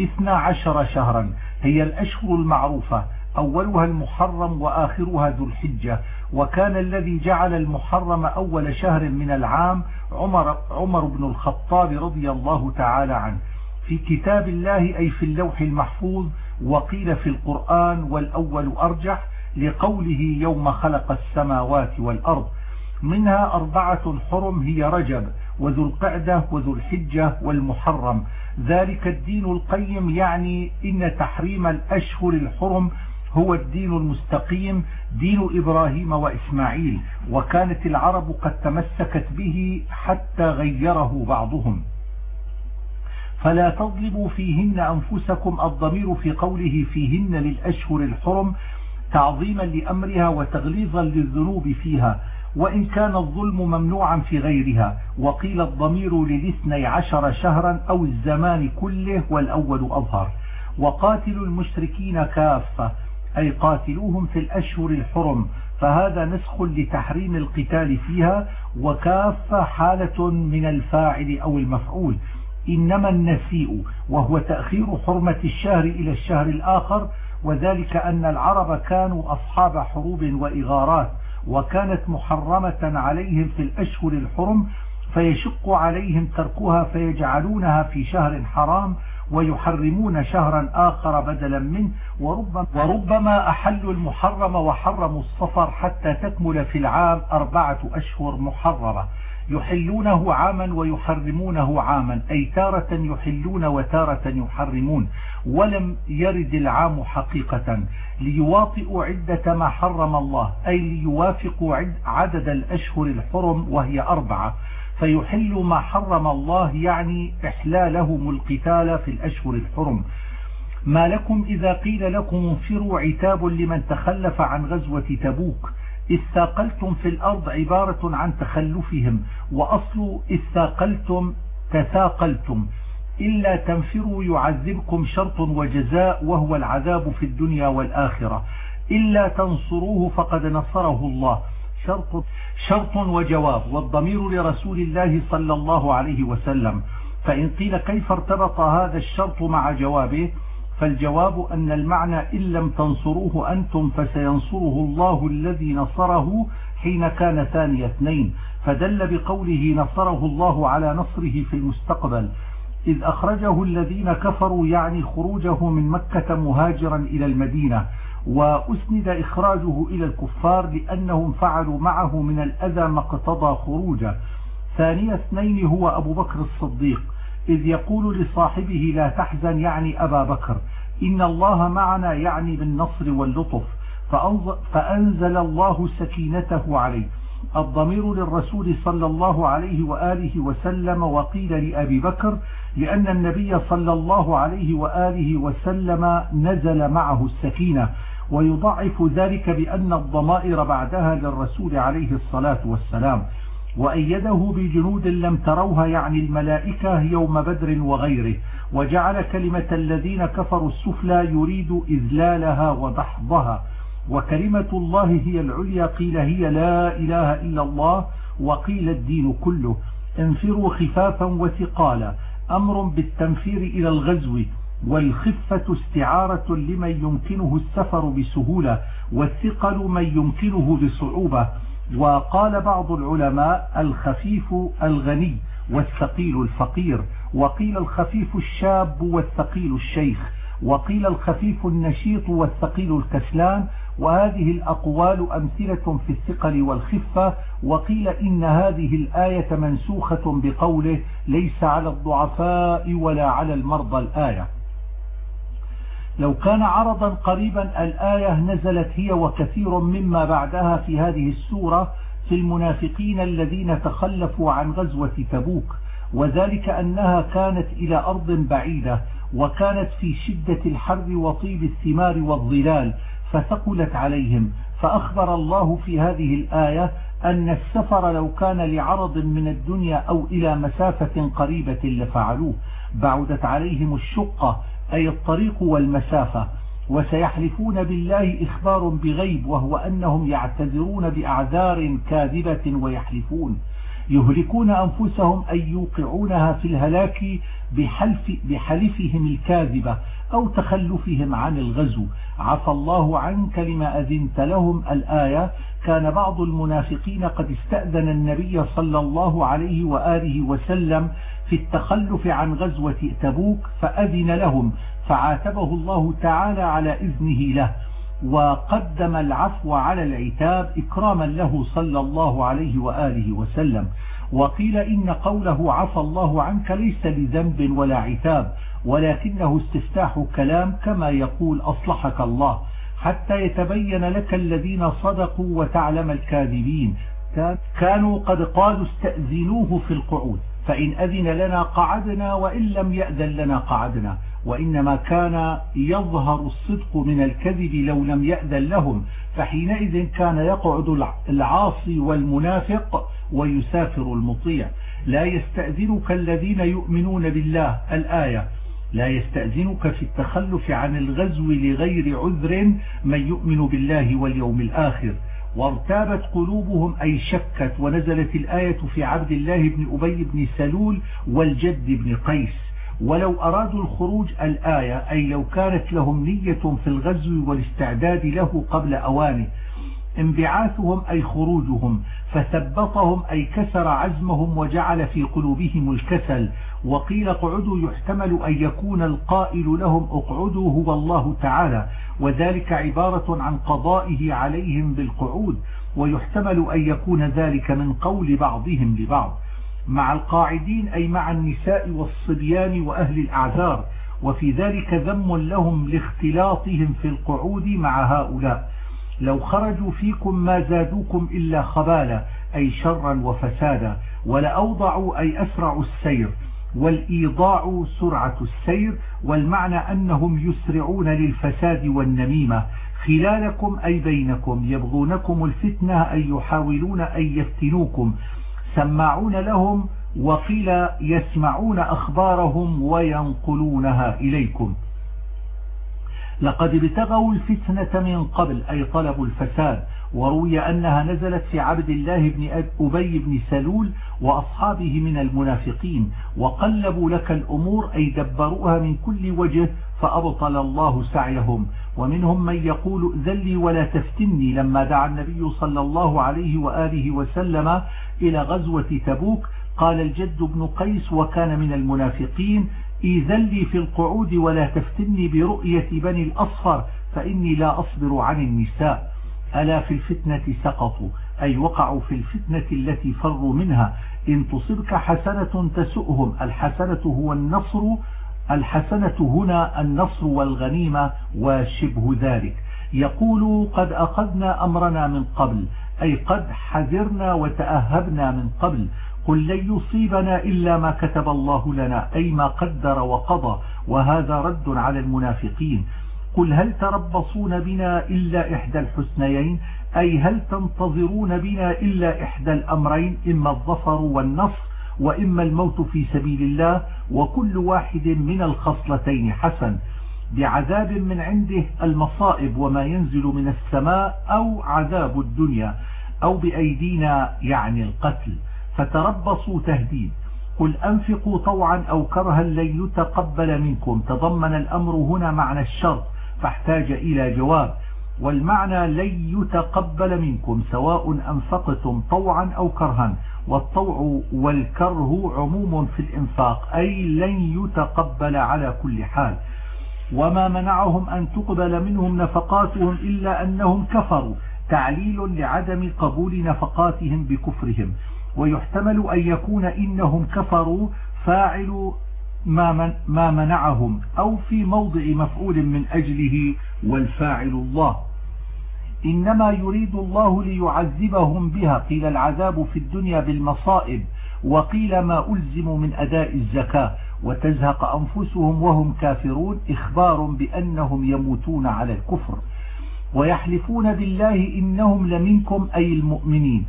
اثنا عشر شهرا. هي الأشهر المعروفة أولها المحرم وآخرها ذو الحجة. وكان الذي جعل المحرم أول شهر من العام عمر, عمر بن الخطاب رضي الله تعالى عنه. في كتاب الله أي في اللوح المحفوظ وقيل في القرآن والأول أرجح لقوله يوم خلق السماوات والأرض. منها أربعة حرم هي رجب وذو القعدة وذو الحجة والمحرم. ذلك الدين القيم يعني إن تحريم الأشهر الحرم هو الدين المستقيم دين إبراهيم وإسماعيل وكانت العرب قد تمسكت به حتى غيره بعضهم. فلا تظلموا فيهن أنفسكم الضمير في قوله فيهن للأشهر الحرم تعظيما لأمرها وتغليظا للذنوب فيها. وإن كان الظلم ممنوعا في غيرها وقيل الضمير للاثني عشر شهرا أو الزمان كله والأول أظهر. وقاتلوا المشركين كافة أي قاتلوهم في الأشهر الحرم فهذا نسخ لتحريم القتال فيها وكافة حالة من الفاعل أو المفعول. إنما النسيء وهو تأخير حرمة الشهر إلى الشهر الآخر وذلك أن العرب كانوا أصحاب حروب وإغارات. وكانت محرمة عليهم في الأشهر الحرم فيشق عليهم تركها فيجعلونها في شهر حرام ويحرمون شهرا آخر بدلا منه وربما, وربما أحلوا المحرم وحرموا الصفر حتى تكمل في العام أربعة أشهر محرمة. يحلونه عاما ويحرمونه عاما أي تارة يحلون وتارة يحرمون ولم يرد العام حقيقة. ليواطئوا عدة ما حرم الله أي ليوافقوا عدد الأشهر الحرم وهي أربعة. فيحل ما حرم الله يعني إحلالهم القتال في الأشهر الحرم. ما لكم إذا قيل لكم انفروا عتاب لمن تخلف عن غزوة تبوك. استاقلتم في الأرض عبارة عن تخلفهم وأصل استاقلتم تثاقلتم. إلا تنفروا يعذبكم شرط وجزاء وهو العذاب في الدنيا والآخرة. إلا تنصروه فقد نصره الله. شرط, شرط وجواب والضمير لرسول الله صلى الله عليه وسلم. فإن قيل كيف ارتبط هذا الشرط مع جوابه؟ فالجواب أن المعنى إن لم تنصروه أنتم فسينصره الله الذي نصره حين كان ثاني اثنين. فدل بقوله نصره الله على نصره في المستقبل. إذ أخرجه الذين كفروا يعني خروجه من مكة مهاجرا إلى المدينة وأسند إخراجه إلى الكفار لأنهم فعلوا معه من الأذى ما اقتضى خروجه. ثاني اثنين هو أبو بكر الصديق إذ يقول لصاحبه لا تحزن يعني أبا بكر إن الله معنا يعني بالنصر واللطف فأنزل الله سكينته عليه. الضمير للرسول صلى الله عليه وآله وسلم وقيل لأبي بكر لأن النبي صلى الله عليه وآله وسلم نزل معه السكينة ويضعف ذلك بأن الضمائر بعدها للرسول عليه الصلاة والسلام وأيده بجنود لم تروها يعني الملائكة يوم بدر وغيره وجعل كلمة الذين كفروا السفلى يريد إذلالها ودحضها وكلمة الله هي العليا قيل هي لا إله إلا الله وقيل الدين كله. انفروا خفافا وثقالا. أمر بالتنفير إلى الغزو والخفة استعارة لمن يمكنه السفر بسهولة والثقل من يمكنه بصعوبة. وقال بعض العلماء الخفيف الغني والثقيل الفقير وقيل الخفيف الشاب والثقيل الشيخ وقيل الخفيف النشيط والثقيل الكسلان وهذه الأقوال أمثلة في الثقل والخفة وقيل إن هذه الآية منسوخة بقوله ليس على الضعفاء ولا على المرضى الآية. لو كان عرضا قريبا الآية نزلت هي وكثير مما بعدها في هذه السورة في المنافقين الذين تخلفوا عن غزوة تبوك وذلك أنها كانت إلى أرض بعيدة وكانت في شدة الحر وطيب الثمار والظلال فثقلت عليهم. فأخبر الله في هذه الآية أن السفر لو كان لعرض من الدنيا أو إلى مسافة قريبة لفعلوه. بعدت عليهم الشقة أي الطريق والمسافة. وسيحلفون بالله إخبار بغيب وهو أنهم يعتذرون بأعذار كاذبة ويحلفون. يهلكون أنفسهم أي يوقعونها في الهلاك بحلف بحلفهم الكاذبة أو تخلفهم عن الغزو. عفى الله عنك لما أذنت لهم الآية. كان بعض المنافقين قد استأذن النبي صلى الله عليه وآله وسلم في التخلف عن غزوة تبوك فأذن لهم فعاتبه الله تعالى على إذنه له وقدم العفو على العتاب إكراما له صلى الله عليه وآله وسلم. وقيل إن قوله عفى الله عنك ليس لذنب ولا عتاب ولكنه استفتاح كلام كما يقول أصلحك الله حتى يتبين لك الذين صدقوا وتعلم الكاذبين. كانوا قد قالوا استأذنوه في القعود فإن أذن لنا قعدنا وإن لم يأذن لنا قعدنا. وإنما كان يظهر الصدق من الكذب لو لم يأذن لهم فحينئذ كان يقعد العاصي والمنافق ويسافر المطيع. لا يستأذنك الذين يؤمنون بالله الآية لا يستأذنك في التخلف عن الغزو لغير عذر من يؤمن بالله واليوم الآخر. وارتابت قلوبهم أي شكت ونزلت الآية في عبد الله بن أبي بن سلول والجد بن قيس. ولو أرادوا الخروج الآية أي لو كانت لهم نية في الغزو والاستعداد له قبل أوانه انبعاثهم أي خروجهم. فثبطهم أي كسر عزمهم وجعل في قلوبهم الكسل. وقيل اقعدوا يحتمل أن يكون القائل لهم اقعدوا هو الله تعالى. وذلك عبارة عن قضائه عليهم بالقعود. ويحتمل أن يكون ذلك من قول بعضهم لبعض. مع القاعدين أي مع النساء والصبيان وأهل الأعذار. وفي ذلك ذم لهم لاختلاطهم في القعود مع هؤلاء. لو خرجوا فيكم ما زادوكم إلا خبالا أي شرا وفسادا ولأوضعوا أي أسرعوا السير والإيضاع سرعة السير والمعنى أنهم يسرعون للفساد والنميمة. خلالكم أي بينكم يبغونكم الفتنة أي يحاولون أن يفتنوكم. سماعون لهم وقيل يسمعون أخبارهم وينقلونها إليكم. لقد ابتغوا الفتنة من قبل أي طلبوا الفساد. وروي أنها نزلت في عبد الله بن أبي بن سلول وأصحابه من المنافقين. وقلبوا لك الأمور أي دبروها من كل وجه فأبطل الله سعيهم. ومنهم من يقول ذلي ولا تفتني. لما دعا النبي صلى الله عليه وآله وسلم إلى غزوة تبوك قال الجد بن قيس وكان من المنافقين. إذن لي في القعود ولا تفتني برؤية بني الأصفر فإني لا أصبر عن النساء. ألا في الفتنة سقطوا أي وقعوا في الفتنة التي فروا منها. إن تصبك حسنة تسؤهم. الحسنة هو النصر الحسنة هنا النصر والغنيمة وشبه ذلك. يقول قد أخذنا أمرنا من قبل أي قد حذرنا وتأهبنا من قبل. قل لن يصيبنا إلا ما كتب الله لنا أي ما قدر وقضى وهذا رد على المنافقين. قل هل تربصون بنا إلا إحدى الحسنيين؟ أي هل تنتظرون بنا إلا إحدى الأمرين؟ إما الظفر والنصر وإما الموت في سبيل الله وكل واحد من الخصلتين حسن. بعذاب من عنده المصائب وما ينزل من السماء أو عذاب الدنيا أو بأيدينا يعني القتل. فتربصوا تهديد. قل أنفقوا طوعا أو كرها لن يتقبل منكم. تضمن الأمر هنا معنى الشر فاحتاج إلى جواب. والمعنى لن يتقبل منكم سواء أنفقتم طوعا أو كرها. والطوع والكره عموم في الإنفاق أي لن يتقبل على كل حال. وما منعهم أن تقبل منهم نفقاتهم إلا أنهم كفروا. تعليل لعدم قبول نفقاتهم بكفرهم. ويحتمل أن يكون إنهم كفروا فاعل ما, من ما منعهم أو في موضع مفعول من أجله والفاعل الله. إنما يريد الله ليعذبهم بها. قيل العذاب في الدنيا بالمصائب وقيل ما ألزم من أداء الزكاة. وتزهق أنفسهم وهم كافرون. إخبار بأنهم يموتون على الكفر. ويحلفون بالله إنهم لمنكم أي المؤمنين.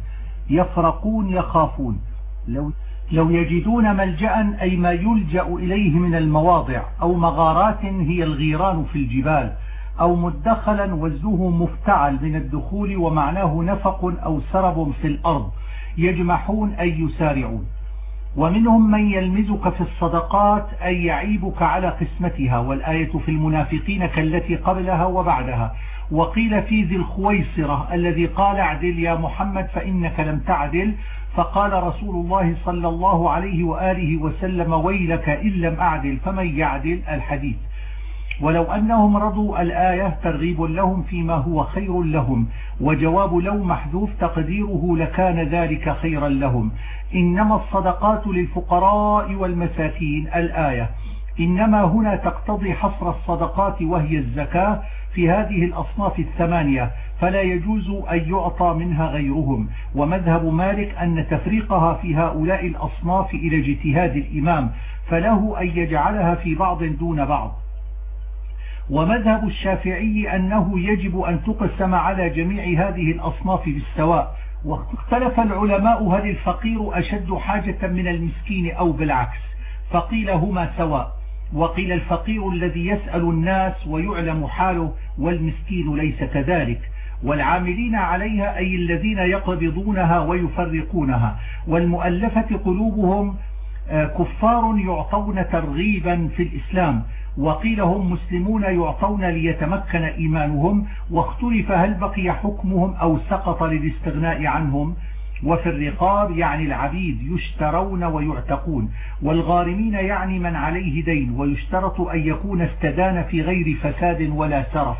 يفرقون يخافون. لو, لو يجدون ملجأ أي ما يلجأ إليه من المواضع أو مغارات هي الغيران في الجبال أو مدخلا وزه مفتعل من الدخول ومعناه نفق أو سرب في الأرض يجمحون أي يسارعون. ومنهم من يلمزك في الصدقات أي يعيبك على قسمتها والآية في المنافقين كالتي قبلها وبعدها. وقيل في ذي الخويصرة الذي قال اعدل يا محمد فإنك لم تعدل فقال رسول الله صلى الله عليه وآله وسلم ويلك إن لم أعدل فمن يعدل؟ الحديث. ولو أنهم رضوا الآية ترغيب لهم فيما هو خير لهم وجواب لو محذوف تقديره لكان ذلك خيرا لهم. إنما الصدقات للفقراء والمساكين الآية. إنما هنا تقتضي حصر الصدقات وهي الزكاة في هذه الأصناف الثمانية فلا يجوز أن يعطى منها غيرهم. ومذهب مالك أن تفريقها في هؤلاء الأصناف إلى اجتهاد الإمام فله أن يجعلها في بعض دون بعض. ومذهب الشافعي أنه يجب أن تقسم على جميع هذه الأصناف بالسواء. واختلف العلماء هل الفقير أشد حاجة من المسكين أو بالعكس فقيل هما سواء. وقيل الفقير الذي يسأل الناس ويعلم حاله والمسكين ليس كذلك والعاملين عليها أي الذين يقبضونها ويفرقونها والمؤلفة قلوبهم آه، كفار يعطون ترغيبا في الإسلام وقيل هم مسلمون يعطون ليتمكن إيمانهم واختلف هل بقي حكمهم أو سقط للاستغناء عنهم وفي الرقاب يعني العبيد يشترون ويعتقون والغارمين يعني من عليه دين ويشترط أن يكون استدان في غير فساد ولا سرف.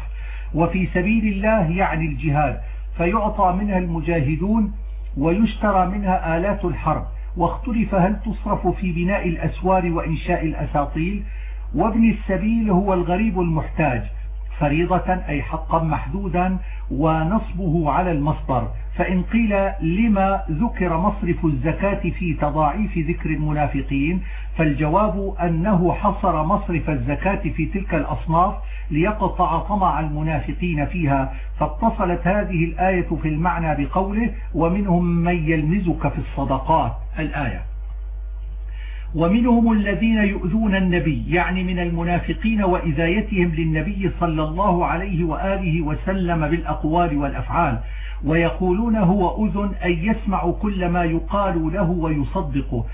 وفي سبيل الله يعني الجهاد فيعطى منها المجاهدون ويشترى منها آلات الحرب. واختلف هل تصرف في بناء الأسوار وإنشاء الأساطيل؟ وابن السبيل هو الغريب المحتاج فريضة أي حقا محدودا ونصبه على المصدر. فإن قيل لما ذكر مصرف الزكاة في تضاعيف ذكر المنافقين فالجواب أنه حصر مصرف الزكاة في تلك الأصناف ليقطع طمع المنافقين فيها. فاتصلت هذه الآية في المعنى بقوله ومنهم من يلمزك في الصدقات الآية. ومنهم الذين يؤذون النبي يعني من المنافقين وإذايتهم للنبي صلى الله عليه وآله وسلم بالأقوال والأفعال. ويقولون هو أذن أي يسمع كل ما يقال له ويصدقه.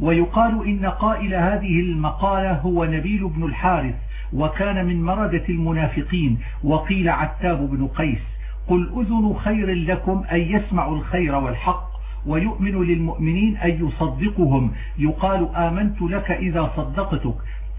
ويقال إن قائل هذه المقالة هو نبيل بن الحارث وكان من مردة المنافقين وقيل عتاب بن قيس. قل أذن خير لكم أن يسمع الخير والحق ويؤمن للمؤمنين أن يصدقهم. يقال آمنت لك إذا صدقتك.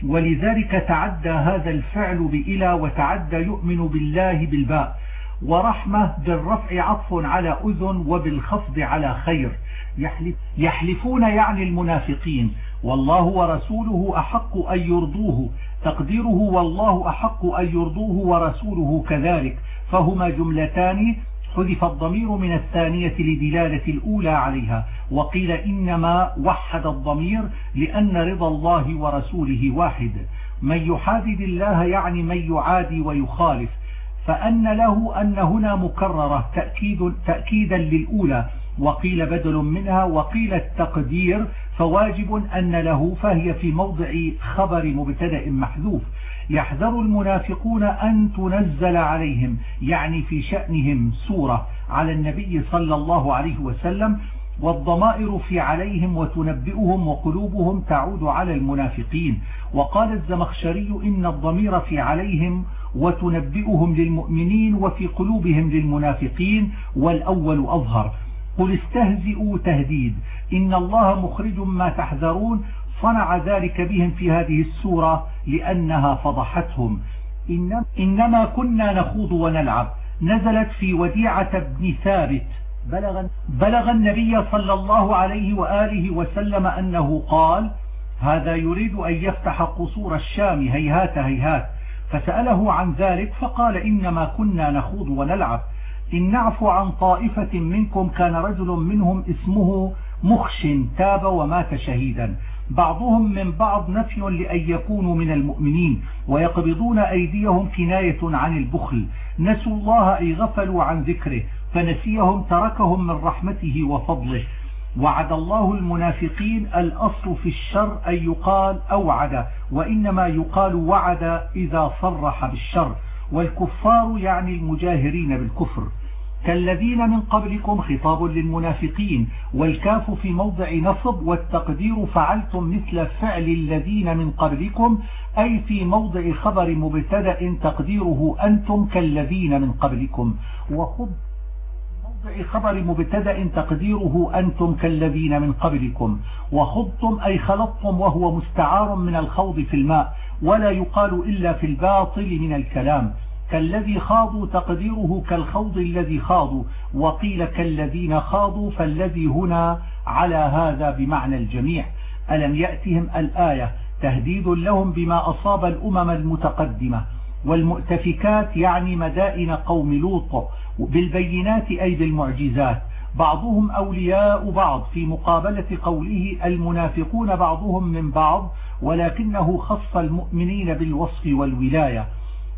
ولذلك تعدى هذا الفعل بإلى وتعدى يؤمن بالله بالباء. ورحمة بالرفع عطف على أذن وبالخفض على خير. يحلف يحلفون يعني المنافقين. والله ورسوله أحق أن يرضوه. تقديره والله أحق أن يرضوه ورسوله كذلك. فهما جملتان. حذف الضمير من الثانية لدلالة الأولى عليها. وقيل إنما وحد الضمير لأن رضا الله ورسوله واحد. من يحادد الله يعني من يعادي ويخالف. فأن له أن هنا مكررة تأكيد تأكيدا للأولى وقيل بدل منها وقيل التقدير فواجب أن له فهي في موضع خبر مبتدأ محذوف. يحذر المنافقون أن تنزل عليهم يعني في شأنهم سورة على النبي صلى الله عليه وسلم والضمائر في عليهم وتنبئهم وقلوبهم تعود على المنافقين. وقال الزمخشري إن الضمير في عليهم وتنبئهم للمؤمنين وفي قلوبهم للمنافقين والأول أظهر. قل استهزئوا تهديد. إن الله مخرج ما تحذرون. صنع ذلك بهم في هذه السورة لأنها فضحتهم. إنما كنا نخوض ونلعب. نزلت في وديعة بن ثابت. بلغ, بلغ النبي صلى الله عليه وآله وسلم أنه قال هذا يريد أن يفتح قصور الشام. هيهات هيهات. فسأله عن ذلك فقال إنما كنا نخوض ونلعب. إن نعفو عن طائفة منكم كان رجل منهم اسمه مخش تاب ومات شهيدا. بعضهم من بعض نفي لأن يكونوا من المؤمنين ويقبضون أيديهم كناية عن البخل. نسوا الله أي غفلوا عن ذكره فنسيهم تركهم من رحمته وفضله. وعد الله المنافقين الأصل في الشر أن يقال أوعد وإنما يقال وعد إذا صرح بالشر. والكفار يعني المجاهرين بالكفر. كالذين من قبلكم خطاب للمنافقين والكاف في موضع نصب والتقدير فعلتم مثل فعل الذين من قبلكم أي في موضع خبر مبتدأ تقديره أنتم كالذين من قبلكم. وخب خبر مبتدأ تقديره أنتم كالذين من قبلكم وخضتم أي خلطتم وهو مستعار من الخوض في الماء ولا يقال إلا في الباطل من الكلام. كالذي خاضوا تقديره كالخوض الذي خاضوا وقيل كالذين خاضوا فالذي هنا على هذا بمعنى الجميع. ألم يأتهم الآية تهديد لهم بما أصاب الأمم المتقدمة والمؤتفكات يعني مدائن قوم لوط بالبينات أي بالمعجزات. بعضهم أولياء بعض في مقابلة قوله المنافقون بعضهم من بعض ولكنه خص المؤمنين بالوصف والولاية.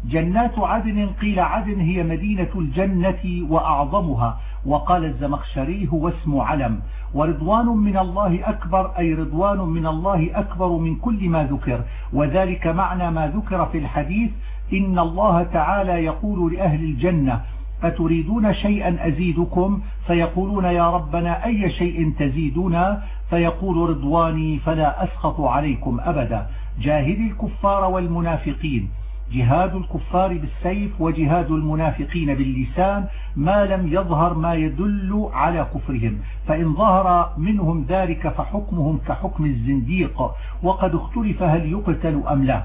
جنات عدن قيل عدن هي مدينة الجنة وأعظمها. وقال الزمخشري هو اسم علم. ورضوان من الله أكبر أي رضوان من الله أكبر من كل ما ذكر. وذلك معنى ما ذكر في الحديث إن الله تعالى يقول لأهل الجنة أتريدون شيئا أزيدكم؟ فيقولون يا ربنا أي شيء تزيدنا؟ فيقول رضواني فلا أسخط عليكم أبدا. جاهد الكفار والمنافقين. جهاد الكفار بالسيف وجهاد المنافقين باللسان. ما لم يظهر ما يدل على كفرهم. فإن ظهر منهم ذلك فحكمهم كحكم الزنديق. وقد اختلف هل يقتل أم لا.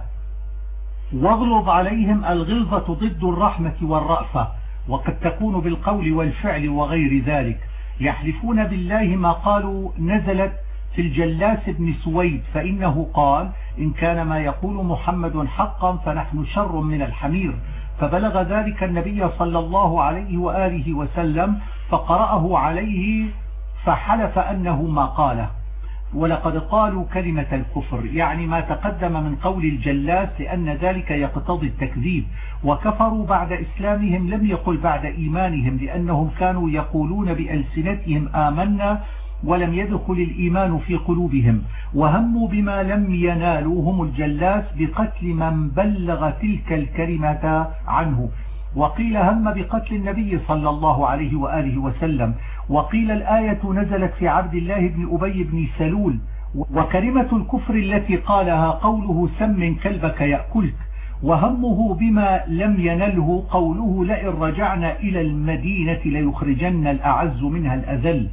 واغلظ عليهم الغلظة ضد الرحمة والرأفة. وقد تكون بالقول والفعل وغير ذلك. يحلفون بالله ما قالوا نزلت في الجلاس بن سويد فإنه قال إن كان ما يقول محمد حقا فنحن شر من الحمير. فبلغ ذلك النبي صلى الله عليه وآله وسلم فقرأه عليه فحلف أنه ما قاله. ولقد قالوا كلمة الكفر يعني ما تقدم من قول الجلاس لأن ذلك يقتضي التكذيب وكفروا بعد إسلامهم لم يقل بعد إيمانهم لأنهم كانوا يقولون بألسنتهم آمنا ولم يدخل الإيمان في قلوبهم وهموا بما لم ينالوهم الجلاس بقتل من بلغ تلك الكلمة عنه وقيل هم بقتل النبي صلى الله عليه وآله وسلم. وقيل الآية نزلت في عبد الله بن أبي بن سلول وكلمة الكفر التي قالها قوله سم كلبك يأكلك وهمه بما لم ينله قوله لئن رجعنا إلى المدينة ليخرجن الأعز منها الأذل.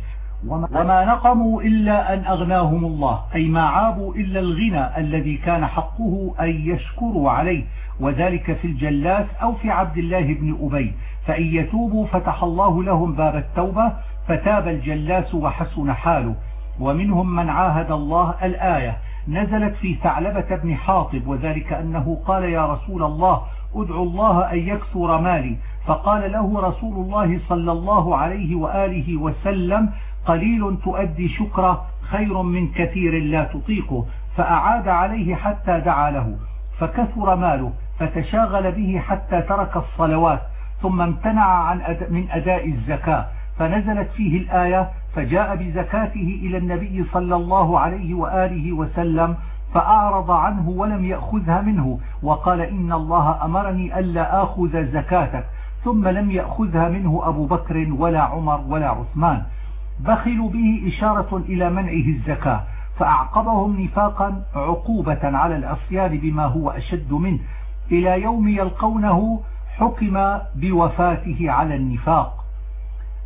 وما نقموا إلا أن أغناهم الله أي ما عابوا إلا الغنى الذي كان حقه أن يشكروا عليه وذلك في الجلاس أو في عبد الله بن أبي فإن يتوبوا فتح الله لهم باب التوبة فتاب الجلاس وحسن حاله. ومنهم من عاهد الله الآية. نزلت في ثعلبة بن حاطب وذلك أنه قال يا رسول الله ادعو الله أن يكثر مالي. فقال له رسول الله صلى الله عليه وآله وسلم قليل تؤدي شكره خير من كثير لا تطيقه. فأعاد عليه حتى دعا له. فكثر ماله فتشاغل به حتى ترك الصلوات. ثم امتنع عن. من أداء الزكاة. فنزلت فيه الآية فجاء بزكاته إلى النبي صلى الله عليه وآله وسلم فأعرض عنه ولم يأخذها منه وقال إن الله أمرني ألا آخذ زكاتك ثم لم يأخذها منه أبو بكر ولا عمر ولا عثمان. بخلوا به إشارة إلى منعه الزكاة فأعقبهم نفاقا عقوبة على العصيان بما هو أشد منه. إلى يوم يلقونه حكم بوفاته على النفاق.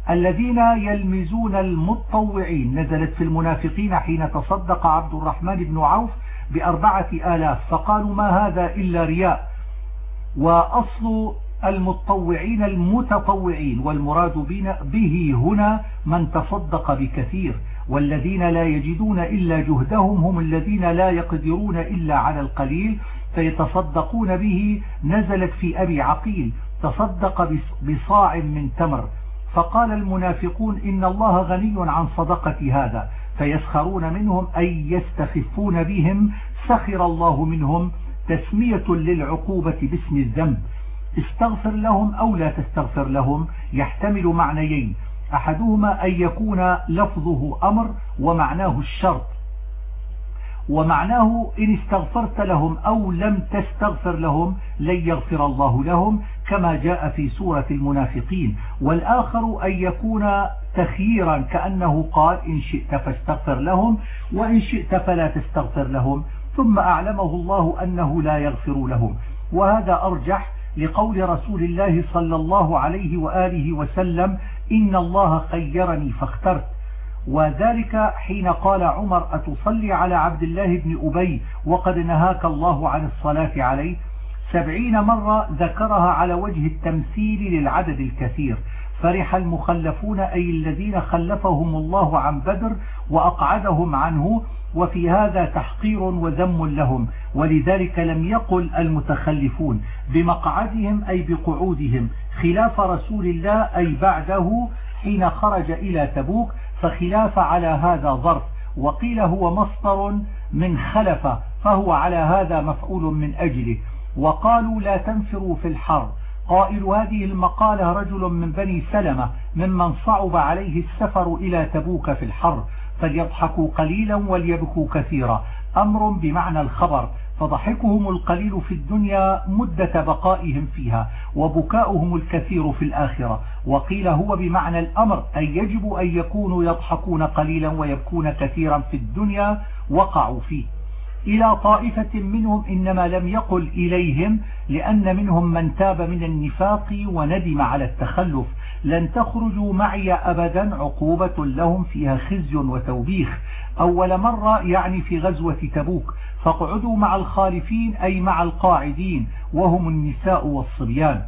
الذين يلمزون المتطوعين. نزلت في المنافقين حين تصدق عبد الرحمن بن عوف بأربعة آلاف. فقالوا ما هذا إلا رياء. وأصل المتطوعين المتطوعين والمراد به هنا من تصدق بكثير. والذين لا يجدون إلا جهدهم هم الذين لا يقدرون إلا على القليل فيتصدقون به. نزلت في أبي عقيل. تصدق بصاع من تمر. فقال المنافقون إن الله غني عن صدقة هذا فيسخرون منهم أي يستخفون بهم سخر الله منهم تسمية للعقوبة باسم الذنب. استغفر لهم أو لا تستغفر لهم يحتمل معنيين. أحدهما أن يكون لفظه أمر ومعناه الشرط. ومعناه إن استغفرت لهم أو لم تستغفر لهم لن يغفر الله لهم كما جاء في سورة المنافقين والآخر أن يكون تخييرا كأنه قال إن شئت فاستغفر لهم وإن شئت فلا تستغفر لهم. ثم أعلمه الله أنه لا يغفر لهم. وهذا أرجح لقول رسول الله صلى الله عليه وآله وسلم إن الله خيرني فاخترت. وذلك حين قال عمر أتصلي على عبد الله بن أبي وقد نهاك الله عن الصلاة عليه؟ سبعين مرة ذكرها على وجه التمثيل للعدد الكثير. فرح المخلفون أي الذين خلفهم الله عن بدر وأقعدهم عنه وفي هذا تحقير وذم لهم. ولذلك لم يقل المتخلفون بمقعدهم أي بقعودهم خلاف رسول الله أي بعده حين خرج إلى تبوك فخلاف على هذا ظرف. وقيل هو مصدر من خلف فهو على هذا مفعول من أجله. وقالوا لا تنفروا في الحر. قائل هذه المقالة رجل من بني سلمة ممن صعب عليه السفر إلى تبوك في الحر فليضحكوا قليلا وليبكوا كثيرا. أمر بمعنى الخبر. فضحكهم القليل في الدنيا مدة بقائهم فيها وبكاؤهم الكثير في الآخرة. وقيل هو بمعنى الأمر أي يجب أن يكونوا يضحكون قليلا ويبكون كثيرا في الدنيا وقعوا فيه. إلى طائفة منهم إنما لم يقل إليهم لأن منهم من تاب من النفاق وندم على التخلف. لن تخرجوا معي أبدا عقوبة لهم فيها خزي وتوبيخ. أول مرة يعني في غزوة تبوك. فاقعدوا مع الخالفين أي مع القاعدين وهم النساء والصبيان.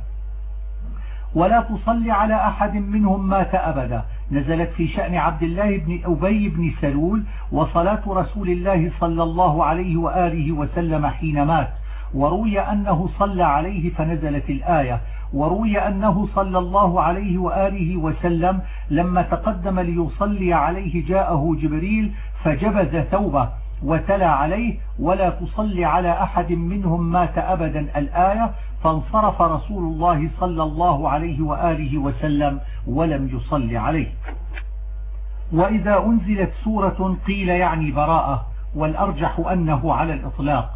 ولا تصلي على أحد منهم مات أبدا. نزلت في شأن عبد الله بن أبي بن سلول وصلاة رسول الله صلى الله عليه وآله وسلم حين مات. وروي أنه صلى عليه فنزلت الآية. وروي أنه صلى الله عليه وآله وسلم لما تقدم ليصلي عليه جاءه جبريل فجبز ثوبه وتلا عليه ولا تصلي على أحد منهم مات أبدا. الآية فانصرف رسول الله صلى الله عليه وآله وسلم ولم يصلي عليه. وإذا أنزلت سورة قيل يعني براءة والأرجح أنه على الإطلاق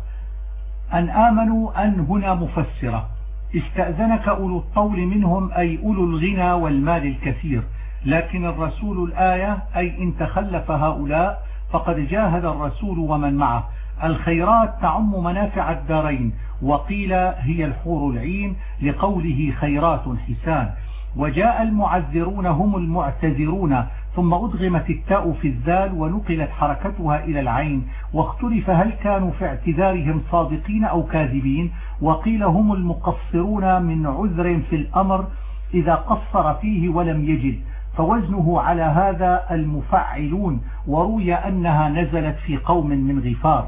أن آمنوا أن هنا مفسرة. استأذنك أولو الطول منهم أي أولو الغنى والمال الكثير. لكن الرسول الآية أي إن تخلف هؤلاء فقد جاهد الرسول ومن معه. الخيرات تعم منافع الدارين وقيل هي الحور العين لقوله خيرات حسان وجاء المعذرون هم المعتذرون ثم أدغمت التاء في الذال ونقلت حركتها إلى العين واختلف هل كانوا في اعتذارهم صادقين أو كاذبين وقيل هم المقصرون من عذر في الأمر إذا قصر فيه ولم يجد فوزنه على هذا المفعلون وروي أنها نزلت في قوم من غفار.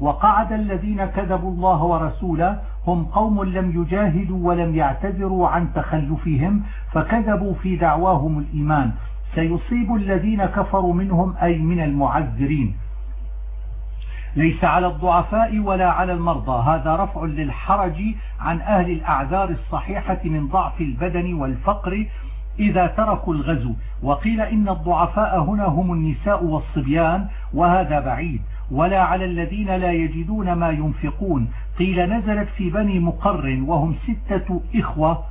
وقعد الذين كذبوا الله ورسوله هم قوم لم يجاهدوا ولم يعتذروا عن تخلفهم فكذبوا في دعواهم الإيمان. سيصيب الذين كفروا منهم أي من المعذرين. ليس على الضعفاء ولا على المرضى. هذا رفع للحرج عن أهل الأعذار الصحيحة من ضعف البدن والفقر إذا تركوا الغزو. وقيل إن الضعفاء هنا هم النساء والصبيان وهذا بعيد. ولا على الذين لا يجدون ما ينفقون. قيل نزلت في بني مقر وهم ستة إخوة.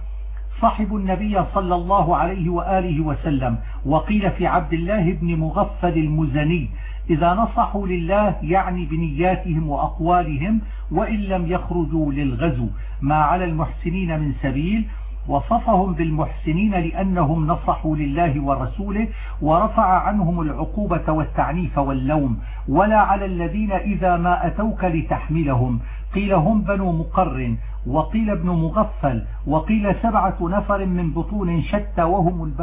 صحبوا النبي صلى الله عليه وآله وسلم. وقيل في عبد الله بن مغفل المزني. إذا نصحوا لله يعني بنياتهم وأقوالهم وإن لم يخرجوا للغزو. ما على المحسنين من سبيل. وصفهم بالمحسنين لأنهم نصحوا لله ورسوله ورفع عنهم العقوبة والتعنيف واللوم. ولا على الذين إذا ما أتوك لتحملهم. قيل هم بنو مقر وقيل ابن مغفل وقيل سبعة نفر من بطون شتى وهم,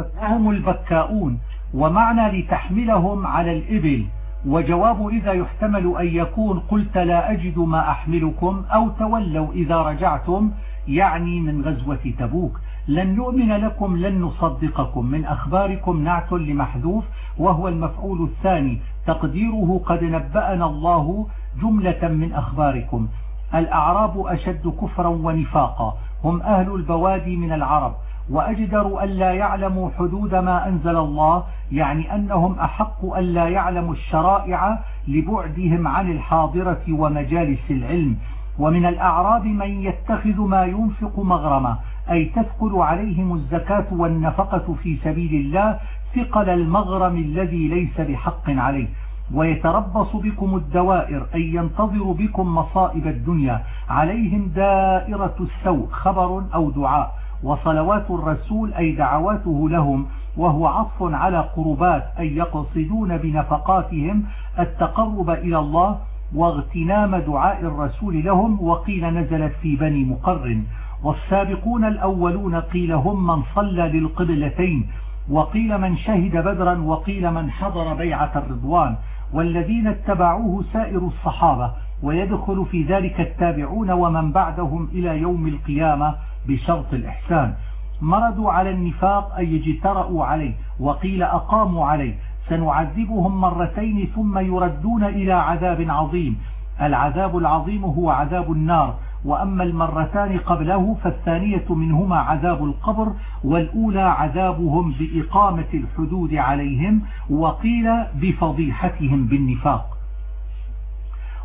البكاؤون. ومعنى لتحملهم على الإبل. وجواب إذا يحتمل أن يكون قلت لا أجد ما أحملكم أو تولوا إذا رجعتم. يعني من غزوة تبوك. لن نؤمن لكم لن نصدقكم. من أخباركم نعت لمحذوف وهو المفعول الثاني. تقديره قد نبأنا الله جملة من أخباركم. الأعراب أشد كفرا ونفاقا. هم أهل البوادي من العرب. وأجدر لا يعلموا حدود ما أنزل الله يعني أنهم أحق أن لا يعلموا الشرائع لبعدهم عن الحاضرة ومجالس العلم. ومن الأعراب من يتخذ ما ينفق مغرما أي تثقل عليهم الزكاة والنفقة في سبيل الله ثقل المغرم الذي ليس بحق عليه. ويتربص بكم الدوائر أي ينتظر بكم مصائب الدنيا. عليهم دائرة السوء خبر أو دعاء. وصلوات الرسول أي دعواته لهم. وهو عطف على قربات أي يقصدون بنفقاتهم التقرب إلى الله. واغتنام دعاء الرسول لهم وقيل نزلت في بني مقر. والسابقون الأولون قيل هم من صلى للقبلتين وقيل من شهد بدرا وقيل من حضر بيعة الرضوان. والذين اتبعوه سائر الصحابة ويدخل في ذلك التابعون ومن بعدهم إلى يوم القيامة بشرط الإحسان. مردوا على النفاق أي اجترأوا عليه وقيل أقاموا عليه. سنعذبهم مرتين ثم يردون إلى عذاب عظيم. العذاب العظيم هو عذاب النار وأما المرتان قبله فالثانية منهما عذاب القبر والأولى عذابهم بإقامة الحدود عليهم وقيل بفضيحتهم بالنفاق.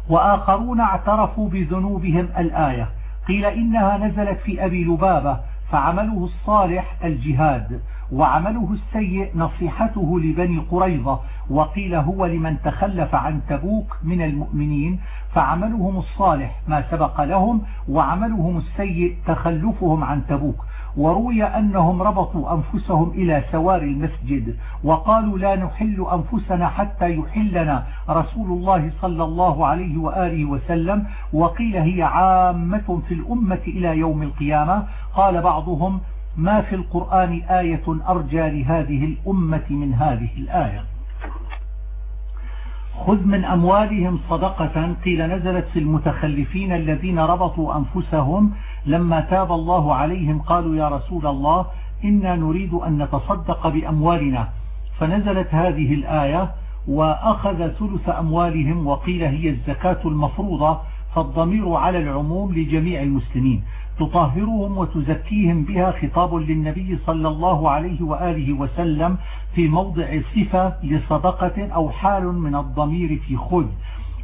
وآخرون اعترفوا بذنوبهم الآية. قيل إنها نزلت في أبي لبابة فعمله الصالح الجهاد. وعمله السيء نصيحته لبني قريظة وقيل هو لمن تخلف عن تبوك من المؤمنين فعملهم الصالح ما سبق لهم وعملهم السيء تخلفهم عن تبوك. وروي أنهم ربطوا أنفسهم إلى سوار المسجد وقالوا لا نحل أنفسنا حتى يحلنا رسول الله صلى الله عليه وآله وسلم وقيل هي عامة في الأمة إلى يوم القيامة. قال بعضهم ما في القرآن آية أرجى لهذه الأمة من هذه الآية؟ خذ من أموالهم صدقة. قيل نزلت في المتخلفين الذين ربطوا أنفسهم لما تاب الله عليهم. قالوا يا رسول الله إنا نريد أن نتصدق بأموالنا. فنزلت هذه الآية وأخذ ثلث أموالهم وقيل هي الزكاة المفروضة فالضمير على العموم لجميع المسلمين. تطهرهم وتزكيهم بها خطاب للنبي صلى الله عليه وآله وسلم في موضع صفة لصدقة أو حال من الضمير في خذ.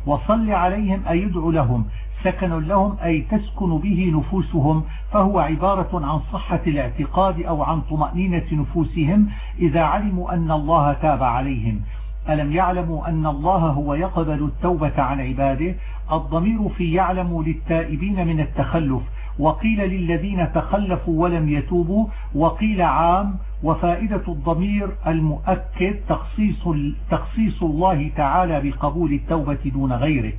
وصل عليهم أي يدعو لهم سكن لهم أي تسكن به نفوسهم فهو عبارة عن صحة الاعتقاد أو عن طمأنينة نفوسهم إذا علموا أن الله تاب عليهم. ألم يعلموا أن الله هو يقبل التوبة عن عباده؟ الضمير في يعلم للتائبين من التخلف وقيل للذين تخلفوا ولم يتوبوا وقيل عام وفائدة الضمير المؤكد تخصيص, الله تعالى بقبول التوبة دون غيره.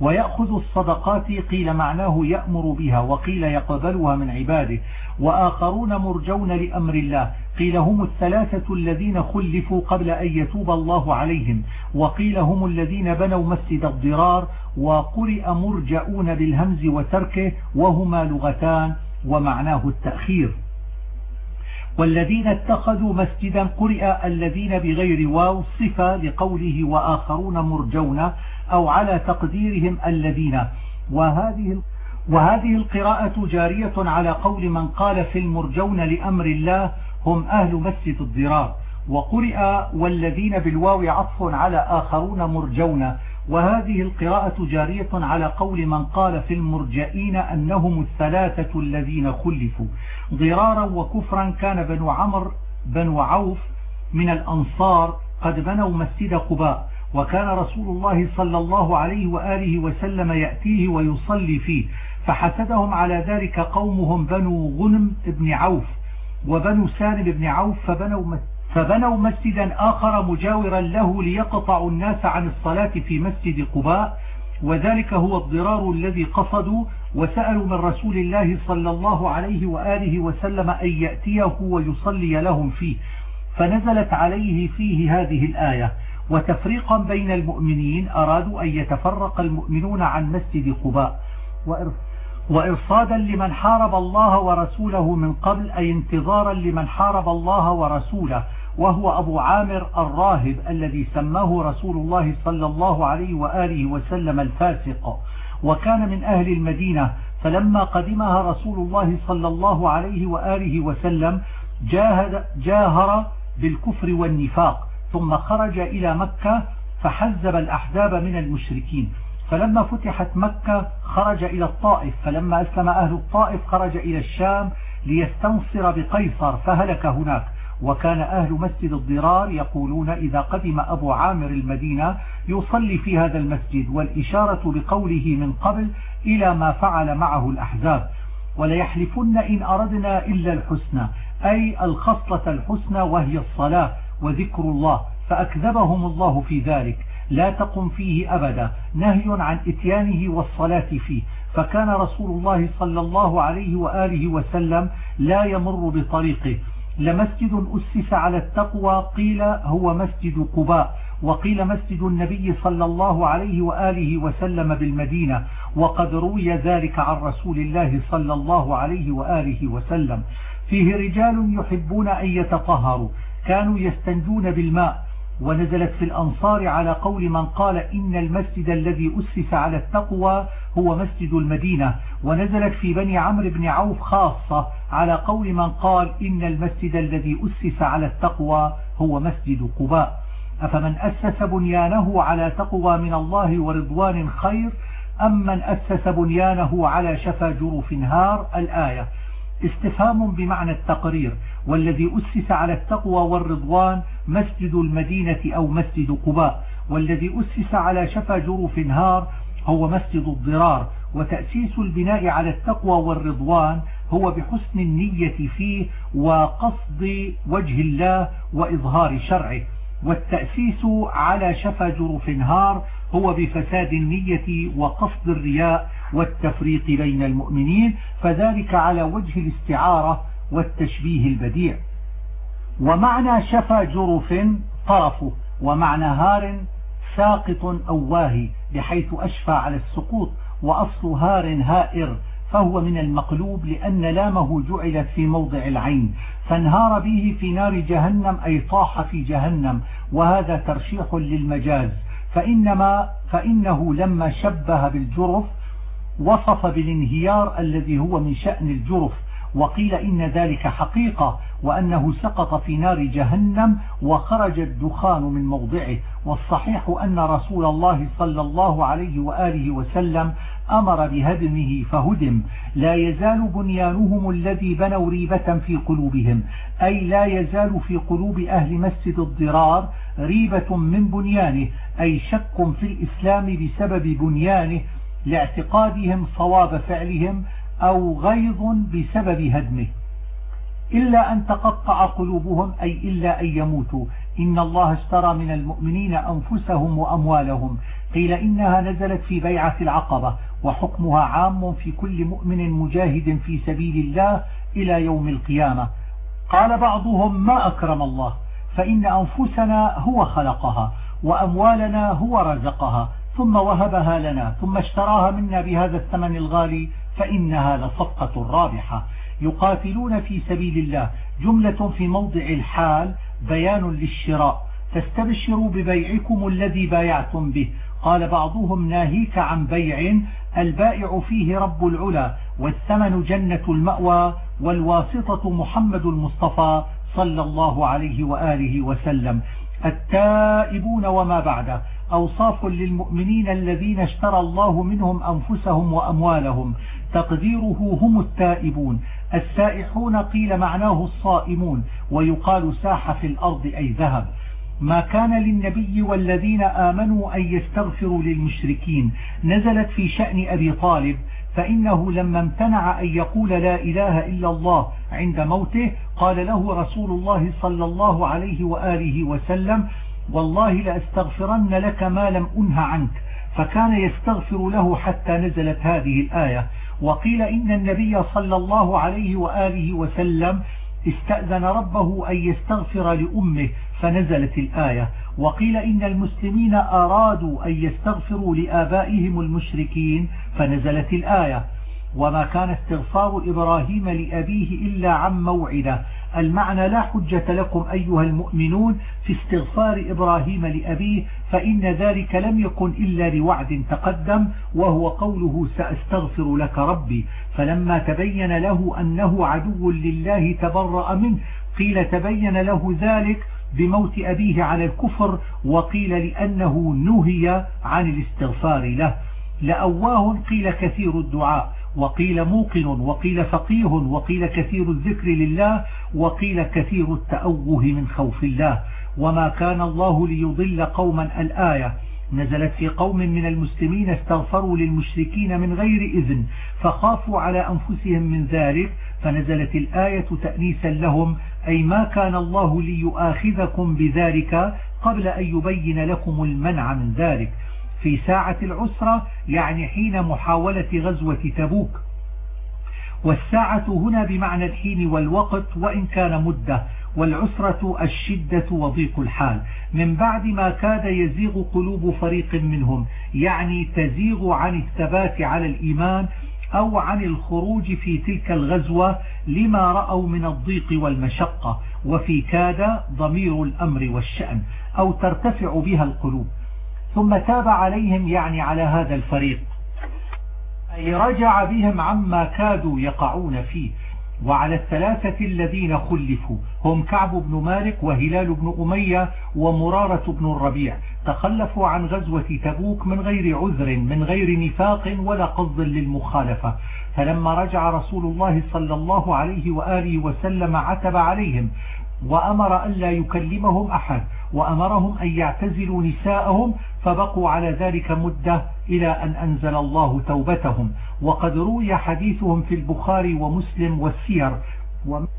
ويأخذ الصدقات قيل معناه يأمر بها وقيل يقبلها من عباده. وآخرون مرجون لأمر الله. قيل هم الثلاثة الذين خلفوا قبل أن يتوب الله عليهم. وقيل هم الذين بنوا مسجد الضرار. وقرئ مرجؤون بالهمز وتركه وهما لغتان ومعناه التأخير. والذين اتخذوا مسجدا قرئ الذين بغير واو صفة لقوله وآخرون مرجون. أو على تقديرهم الذين. وهذه وهذه القراءة جارية على قول من قال في المرجون لأمر الله هم أهل مسجد الضرار. وقرئ والذين بالواو عطف على آخرون مرجون. وهذه القراءة جارية على قول من قال في المرجئين أنهم الثلاثة الذين خلفوا. ضرارا وكفرا كان بنو عمر بنو عوف من الأنصار قد بنوا مسجد قباء. وكان رسول الله صلى الله عليه وآله وسلم يأتيه ويصلي فيه فحسدهم على ذلك قومهم بنو غنم بن عوف وبنو سالم بن عوف فبنوا فبنوا مسجدا آخر مجاورا له ليقطعوا الناس عن الصلاة في مسجد قباء وذلك هو الضرار الذي قصدوا وسألوا من رسول الله صلى الله عليه وآله وسلم أن يأتيه ويصلي لهم فيه. فنزلت عليه فيه هذه الآية وتفريقا بين المؤمنين أرادوا أن يتفرق المؤمنون عن مسجد قباء. وإرصادا لمن حارب الله ورسوله من قبل أي انتظارا لمن حارب الله ورسوله وهو أبو عامر الراهب الذي سماه رسول الله صلى الله عليه وآله وسلم الفاسق. وكان من أهل المدينة فلما قدمها رسول الله صلى الله عليه وآله وسلم جاهد جاهر بالكفر والنفاق. ثم خرج إلى مكة فحزب الأحزاب من المشركين. فلما فتحت مكة خرج إلى الطائف فلما أسلم أهل الطائف خرج إلى الشام ليستنصر بقيصر فهلك هناك. وكان أهل مسجد الضرار يقولون إذا قدم أبو عامر المدينة يصلي في هذا المسجد والإشارة بقوله من قبل إلى ما فعل معه الأحزاب. وليحلفن إن أردنا إلا الحسنى أي الخصلة الحسنى وهي الصلاة. وذكر الله فأكذبهم الله في ذلك. لا تقم فيه أبدا. نهي عن إتيانه والصلاة فيه. فكان رسول الله صلى الله عليه وآله وسلم لا يمر بطريقه. لمسجد أسس على التقوى قيل هو مسجد قباء. وقيل مسجد النبي صلى الله عليه وآله وسلم بالمدينة. وقد روي ذلك عن رسول الله صلى الله عليه وآله وسلم. فيه رجال يحبون أن يتطهروا. كانوا يستنجون بالماء ونزلت في الأنصار على قول من قال إن المسجد الذي أسس على التقوى هو مسجد المدينة ونزلت في بني عمرو بن عوف خاصة على قول من قال إن المسجد الذي أسس على التقوى هو مسجد قباء. أفمن أسس بنيانه على تقوى من الله ورضوان خير أم من أسس بنيانه على شفا جرف هار الآية. استفهام بمعنى التقرير. والذي أسس على التقوى والرضوان مسجد المدينة أو مسجد قباء والذي أسس على شفا جرف هار هو مسجد الضرار. وتأسيس البناء على التقوى والرضوان هو بحسن النية فيه وقصد وجه الله وإظهار شرعه. والتأسيس على شفا جروف نهار هو بفساد النية وقصد الرياء والتفريق بين المؤمنين فذلك على وجه الاستعارة والتشبيه البديع. ومعنى شفا جرف طرفه ومعنى هار ساقط أو واهي بحيث أشفى على السقوط وأصل هار هائر فهو من المقلوب لأن لامه جعلت في موضع العين فانهار به في نار جهنم أي طاح في جهنم وهذا ترشيح للمجاز. فإنما فإنه لما شبه بالجرف وصف بالانهيار الذي هو من شأن الجرف وقيل إن ذلك حقيقة وأنه سقط في نار جهنم وخرج الدخان من موضعه. والصحيح أن رسول الله صلى الله عليه وآله وسلم أمر بهدمه فهدم. لا يزال بنيانهم الذي بنوا ريبة في قلوبهم. أي لا يزال في قلوب أهل مسجد الضرار ريبة من بنيانه. أي شك في الإسلام بسبب بنيانه لاعتقادهم صواب فعلهم أو غيظ بسبب هدمه. إلا أن تقطع قلوبهم أي إلا أن يموتوا. إن الله اشترى من المؤمنين أنفسهم وأموالهم. قيل إنها نزلت في بيعة العقبة وحكمها عام في كل مؤمن مجاهد في سبيل الله إلى يوم القيامة. قال بعضهم ما أكرم الله فإن أنفسنا هو خلقها وأموالنا هو رزقها ثم وهبها لنا ثم اشتراها منا بهذا الثمن الغالي فإنها لصفقة رابحة. يقاتلون في سبيل الله. جملة في موضع الحال بيان للشراء. فاستبشروا ببيعكم الذي بايعتم به. قال بعضهم ناهيك عن بيع. البائع فيه رب العلا. والثمن جنة المأوى. والواسطة محمد المصطفى صلى الله عليه وآله وسلم. التائبون وما بعده. أوصاف للمؤمنين الذين اشترى الله منهم أنفسهم وأموالهم. تقديره هم التائبون. السائحون قيل معناه الصائمون ويقال ساح في الأرض أي ذهب. ما كان للنبي والذين آمنوا أن يستغفروا للمشركين. نزلت في شأن أبي طالب فإنه لما امتنع أن يقول لا إله إلا الله عند موته قال له رسول الله صلى الله عليه وآله وسلم والله لأستغفرن لك ما لم أنه عنك. فكان يستغفر له حتى نزلت هذه الآية. وقيل إن النبي صلى الله عليه وآله وسلم استأذن ربه أن يستغفر لأمه فنزلت الآية. وقيل إن المسلمين أرادوا أن يستغفروا لآبائهم المشركين فنزلت الآية. وما كان استغفار إبراهيم لأبيه إلا عن موعدة. المعنى لا حجة لكم أيها المؤمنون في استغفار إبراهيم لأبيه فإن ذلك لم يكن إلا لوعد تقدم وهو قوله سأستغفر لك ربي. فلما تبين له أنه عدو لله تبرأ منه قيل تبين له ذلك بموت أبيه على الكفر وقيل لأنه نهي عن الاستغفار له. لأواه قيل كثير الدعاء. وقيل موقن وقيل فقيه وقيل كثير الذكر لله وقيل كثير التأوه من خوف الله. وما كان الله ليضل قوما الآية نزلت في قوم من المسلمين استغفروا للمشركين من غير إذن فخافوا على أنفسهم من ذلك فنزلت الآية تأنيسا لهم أي ما كان الله ليؤاخذكم بذلك قبل أن يبين لكم المنع من ذلك. في ساعة العسرة يعني حين محاولة غزوة تبوك. والساعة هنا بمعنى الحين والوقت وإن كان مدة. والعسرة الشدة وضيق الحال. من بعد ما كاد يزيغ قلوب فريق منهم يعني تزيغ عن الثبات على الإيمان أو عن الخروج في تلك الغزوة لما رأوا من الضيق والمشقة. وفي كاد ضمير الأمر والشأن أو ترتفع بها القلوب. ثم تاب عليهم يعني على هذا الفريق. أي رجع بهم عما كادوا يقعون فيه. وعلى الثلاثة الذين خلفوا هم كعب بن مالك وهلال بن أمية ومرارة بن الربيع. تخلفوا عن غزوة تبوك من غير عذر من غير نفاق ولا قصد للمخالفة. فلما رجع رسول الله صلى الله عليه وآله وسلم عتب عليهم وأمر أن لا يكلمهم أحد. وأمرهم أن يعتزلوا نساءهم فبقوا على ذلك مدة إلى أن أنزل الله توبتهم. وقد روي حديثهم في البخاري ومسلم والسير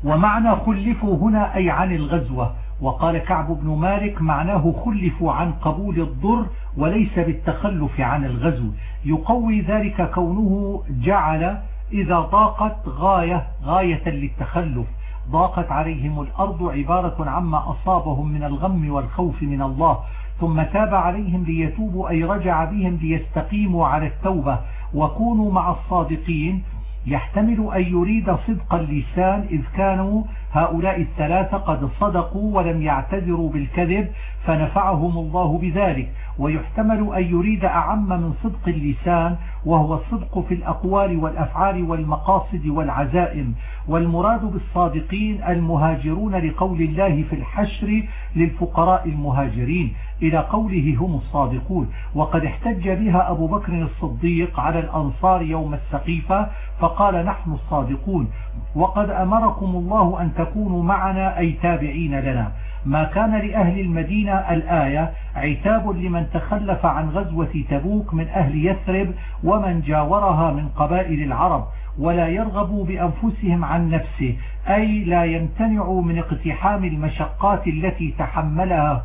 ومعنى خلفوا هنا أي عن الغزوة. وقال كعب بن مالك معناه خلفوا عن قبول الضر وليس بالتخلف عن الغزو. يقوي ذلك كونه جعل إذا ضاقت غاية غاية للتخلف. ضاقت عليهم الأرض عبارة عما أصابهم من الغم والخوف من الله ثم تاب عليهم ليتوبوا أي رجع بهم ليستقيموا على التوبة وكونوا مع الصادقين. يحتمل أن يريد صدق اللسان إذ كانوا هؤلاء الثلاثة قد صدقوا ولم يعتذروا بالكذب فنفعهم الله بذلك. ويحتمل أن يريد أعم من صدق اللسان وهو الصدق في الأقوال والأفعال والمقاصد والعزائم. والمراد بالصادقين المهاجرون لقول الله في الحشر للفقراء المهاجرين. إلى قوله هم الصادقون. وقد احتج بها أبو بكر الصديق على الأنصار يوم السقيفة فقال نحن الصادقون. وقد أمركم الله أن تكونوا معنا أي تابعين لنا. ما كان لأهل المدينة الآية عتاب لمن تخلف عن غزوة تبوك من أهل يثرب ومن جاورها من قبائل العرب ولا يرغبوا بأنفسهم عن نفسه أي لا يمتنعوا من اقتحام المشقات التي تحملها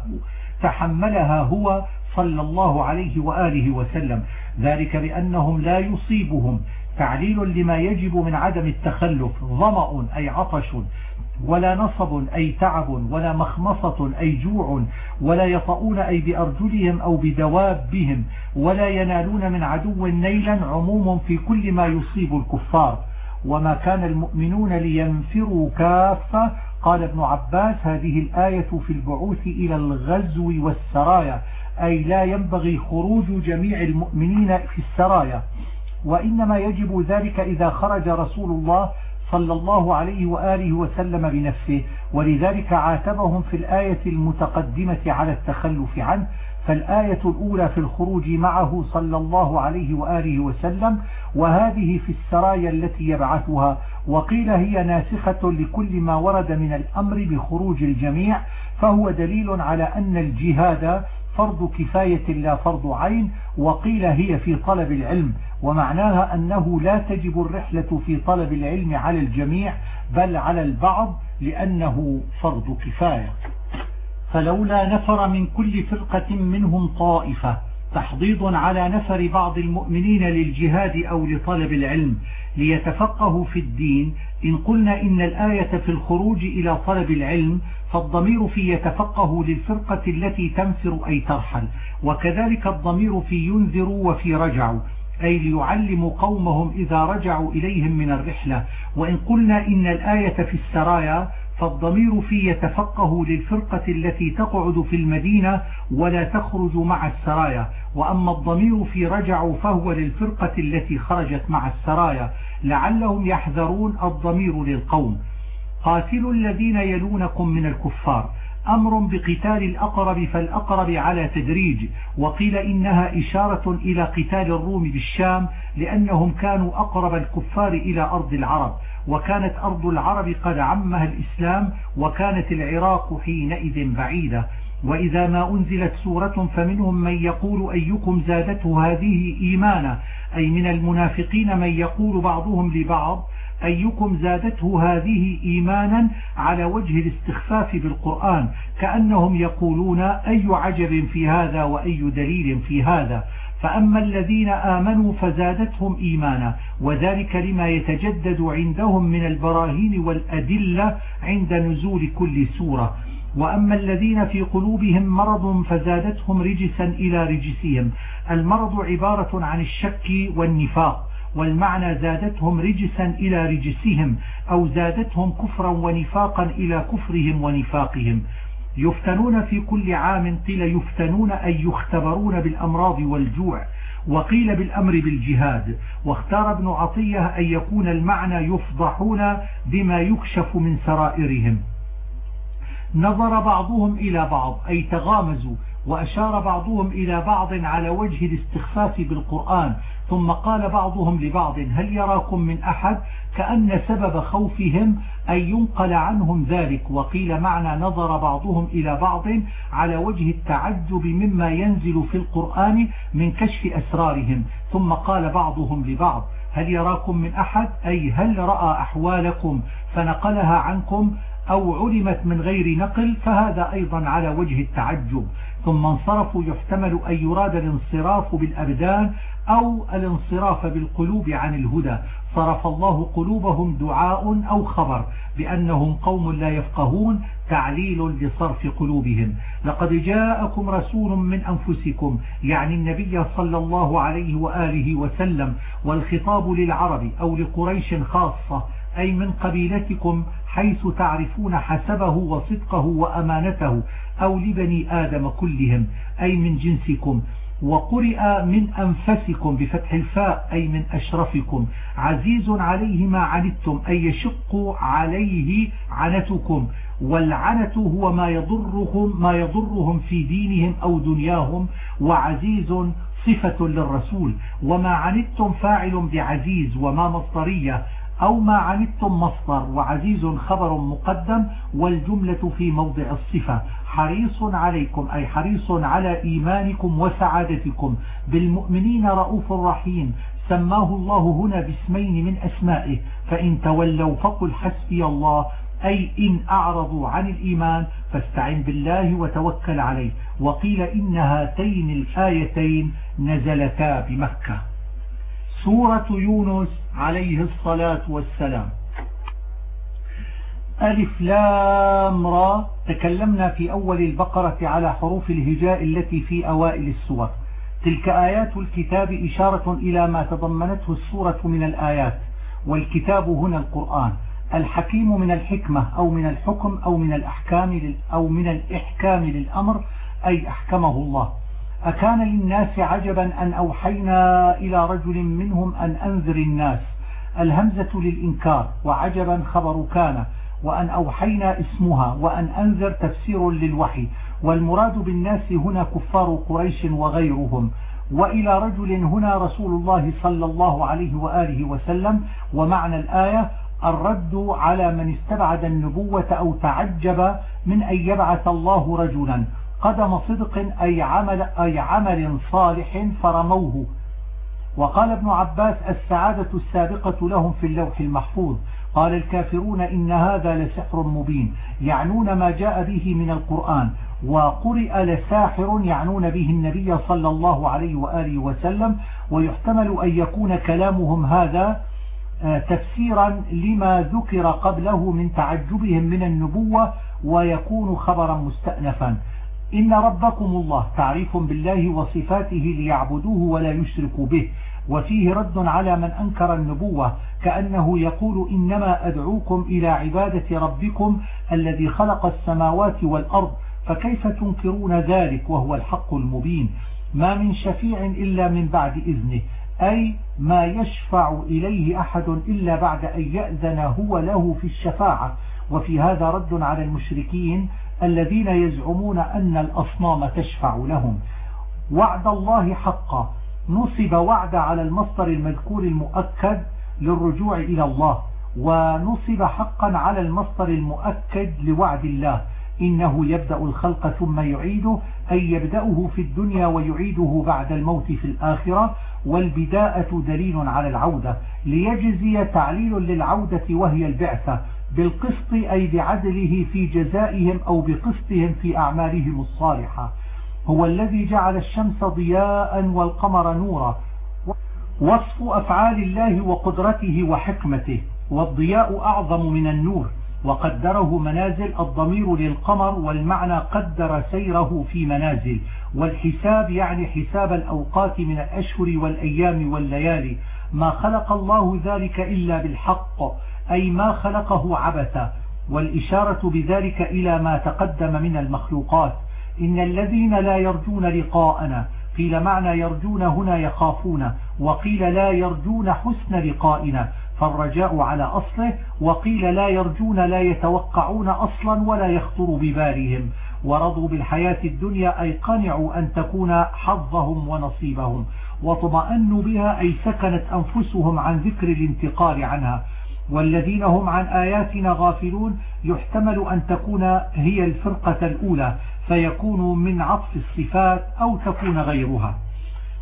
تحملها هو صلى الله عليه وآله وسلم. ذلك بأنهم لا يصيبهم. تعليل لما يجب من عدم التخلف ظمأ أي عطش. ولا نصب أي تعب ولا مخمصة أي جوع ولا يطؤون أي بأرجلهم أو بدوابهم ولا ينالون من عدو نيلا عموم في كل ما يصيب الكفار. وما كان المؤمنون لينفروا كافة قال ابن عباس هذه الآية في البعوث إلى الغزو والسرايا أي لا ينبغي خروج جميع المؤمنين في السرايا. وإنما يجب ذلك إذا خرج رسول الله صلى الله عليه وآله وسلم بنفسه ولذلك عاتبهم في الآية المتقدمة على التخلف عنه فالآية الأولى في الخروج معه صلى الله عليه وآله وسلم وهذه في السرايا التي يبعثها وقيل هي ناسخة لكل ما ورد من الأمر بخروج الجميع فهو دليل على أن الجهاد فرض كفاية لا فرض عين وقيل هي في طلب العلم ومعناها أنه لا تجب الرحلة في طلب العلم على الجميع بل على البعض لأنه فرض كفاية. فلولا نفر من كل فرقة منهم طائفة تحضيض على نفر بعض المؤمنين للجهاد أو لطلب العلم ليتفقهوا في الدين. إن قلنا إن الآية في الخروج إلى طلب العلم فالضمير في يتفقه للفرقة التي تنفر أي ترحل وكذلك الضمير في ينذروا وفي رجعوا أي ليعلموا قومهم إذا رجعوا إليهم من الرحلة. وإن قلنا إن الآية في السرايا فالضمير في يتفقه للفرقة التي تقعد في المدينة ولا تخرج مع السرايا. وأما الضمير في رجعوا فهو للفرقة التي خرجت مع السرايا. لعلهم يحذرون الضمير للقوم. قاتلوا الذين يلونكم من الكفار. أمر بقتال الأقرب فالأقرب على تدريج. وقيل إنها إشارة إلى قتال الروم بالشام لأنهم كانوا أقرب الكفار إلى أرض العرب. وكانت أرض العرب قد عمها الإسلام وكانت العراق حينئذ بعيدة. وإذا ما أنزلت سورة فمنهم من يقول أيكم زادته هذه إيمانا؟ أي من المنافقين من يقول بعضهم لبعض أيكم زادته هذه إيمانا على وجه الاستخفاف بالقرآن؟ كأنهم يقولون أي عجب في هذا وأي دليل في هذا؟ فأما الذين آمنوا فزادتهم إيمانا وذلك لما يتجدد عندهم من البراهين والأدلة عند نزول كل سورة. وأما الذين في قلوبهم مرض فزادتهم رجسا إلى رجسهم. المرض عبارة عن الشك والنفاق والمعنى زادتهم رجسا إلى رجسهم أو زادتهم كفرا ونفاقا إلى كفرهم ونفاقهم. يفتنون في كل عام قيل يفتنون أي يختبرون بالأمراض والجوع وقيل بالأمر بالجهاد واختار ابن عطية أن يكون المعنى يفضحون بما يكشف من سرائرهم. نظر بعضهم إلى بعض أي تغامزوا وأشار بعضهم إلى بعض على وجه الاستخفاف بالقرآن ثم قال بعضهم لبعض هل يراكم من أحد؟ كأن سبب خوفهم أن ينقل عنهم ذلك. وقيل معنى نظر بعضهم إلى بعض على وجه التعجب مما ينزل في القرآن من كشف أسرارهم. ثم قال بعضهم لبعض هل يراكم من أحد؟ أي هل رأى أحوالكم فنقلها عنكم أو علمت من غير نقل؟ فهذا أيضا على وجه التعجب. ثم انصرفوا يحتمل أن يراد الانصراف بالأبدان أو الانصراف بالقلوب عن الهدى. صرف الله قلوبهم دعاء أو خبر بأنهم قوم لا يفقهون تعليل لصرف قلوبهم. لقد جاءكم رسول من أنفسكم يعني النبي صلى الله عليه وآله وسلم والخطاب للعرب أو لقريش خاصة أي من قبيلتكم حيث تعرفون حسبه وصدقه وأمانته. أو لبني آدم كلهم أي من جنسكم. وقرئ من أنفسكم بفتح الفاء أي من أشرفكم. عزيز عليه ما عنتم أي يشق عليه عنتكم. والعنة هو ما يضرهم, ما يضرهم في دينهم أو دنياهم. وعزيز صفة للرسول. وما عنتم فاعل بعزيز وما مصدرية. أو ما عنتم مصدر وعزيز خبر مقدم والجملة في موضع الصفة. حريص عليكم أي حريص على إيمانكم وسعادتكم. بالمؤمنين رؤوف رحيم. سماه الله هنا باسمين من أسمائه. فإن تولوا فقل حسبي الله. أي إن أعرضوا عن الإيمان فاستعن بالله وتوكل عليه. وقيل إن هاتين الآيتين نزلتا بمكة. سورة يونس عليه الصلاة والسلام. ألف لام را. تكلمنا في أول البقرة على حروف الهجاء التي في أوائل السور. تلك آيات الكتاب إشارة إلى ما تضمنته السورة من الآيات والكتاب هنا القرآن. الحكيم من الحكمة أو من الحكم أو من الأحكام أو من الإحكام للأمر أي أحكمه الله. أكان للناس عجبا أن أوحينا إلى رجل منهم أن أنذر الناس. الهمزة للإنكار وعجبا خبر كان وأن أوحينا اسمها وأن أنذر تفسير للوحي. والمراد بالناس هنا كفار قريش وغيرهم. وإلى رجل هنا رسول الله صلى الله عليه وآله وسلم. ومعنى الآية الرد على من استبعد النبوة أو تعجب من أن يبعث الله رجلا. قدم صدق أي عمل, أي عمل صالح فرموه. وقال ابن عباس السعادة السابقة لهم في اللوح المحفوظ. قال الكافرون إن هذا لسحر مبين يعنون ما جاء به من القرآن وقرئ لساحر يعنون به النبي صلى الله عليه وآله وسلم. ويحتمل أن يكون كلامهم هذا آه، تفسيرا لما ذكر قبله من تعجبهم من النبوة ويكون خبرا مستأنفا. إن ربكم الله تعريف بالله وصفاته ليعبدوه ولا يشركوا به وفيه رد على من أنكر النبوة كأنه يقول إنما أدعوكم إلى عبادة ربكم الذي خلق السماوات والأرض فكيف تنكرون ذلك وهو الحق المبين ما من شفيع إلا من بعد إذنه أي ما يشفع إليه أحد إلا بعد أن يأذن هو له في الشفاعة وفي هذا رد على المشركين الذين يزعمون أن الأصنام تشفع لهم. وعد الله حقا. نصب وعد على المصدر المذكور المؤكد للرجوع إلى الله. ونصب حقا على المصدر المؤكد لوعد الله. إنه يبدأ الخلق ثم يعيده أي يبدأه في الدنيا ويعيده بعد الموت في الآخرة. والبداءة دليل على العودة. ليجزي تعليل للعودة وهي البعثة. بالقسط أي بعدله في جزائهم أو بقسطهم في أعمالهم الصالحة. هو الذي جعل الشمس ضياء والقمر نورا. وصف أفعال الله وقدرته وحكمته. والضياء أعظم من النور. وقدره منازل الضمير للقمر والمعنى قدر سيره في منازل. والحساب يعني حساب الأوقات من الأشهر والأيام والليالي. ما خلق الله ذلك إلا بالحق. أي ما خلقه عبثا والإشارة بذلك إلى ما تقدم من المخلوقات. إن الذين لا يرجون لقاءنا قيل معنى يرجون هنا يخافون وقيل لا يرجون حسن لقائنا فالرجاء على أصله وقيل لا يرجون لا يتوقعون أصلا ولا يخطر ببالهم. ورضوا بالحياة الدنيا أي قنعوا أن تكون حظهم ونصيبهم. وطمأنوا بها أي سكنت أنفسهم عن ذكر الانتقال عنها. والذين هم عن آياتنا غافلون يحتمل أن تكون هي الفرقة الأولى فيكون من عطف الصفات أو تكون غيرها.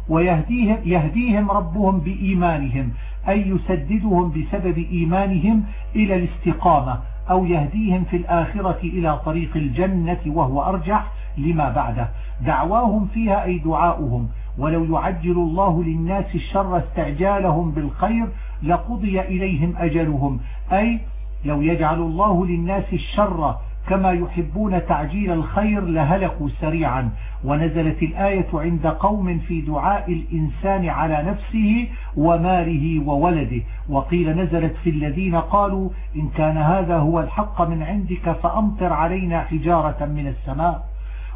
ويهديهم يهديهم ربهم بإيمانهم أي يسددهم بسبب إيمانهم إلى الاستقامة أو يهديهم في الآخرة إلى طريق الجنة وهو أرجح لما بعده. دعواهم فيها أي دعاؤهم ولو يعجل الله للناس الشر استعجالهم بالخير لقضي إليهم أجلهم. أي لو يجعل الله للناس الشر كما يحبون تعجيل الخير لهلكوا سريعا. ونزلت الآية عند قوم في دعاء الإنسان على نفسه وماله وولده. وقيل نزلت في الذين قالوا إن كان هذا هو الحق من عندك فأمطر علينا حجارة من السماء.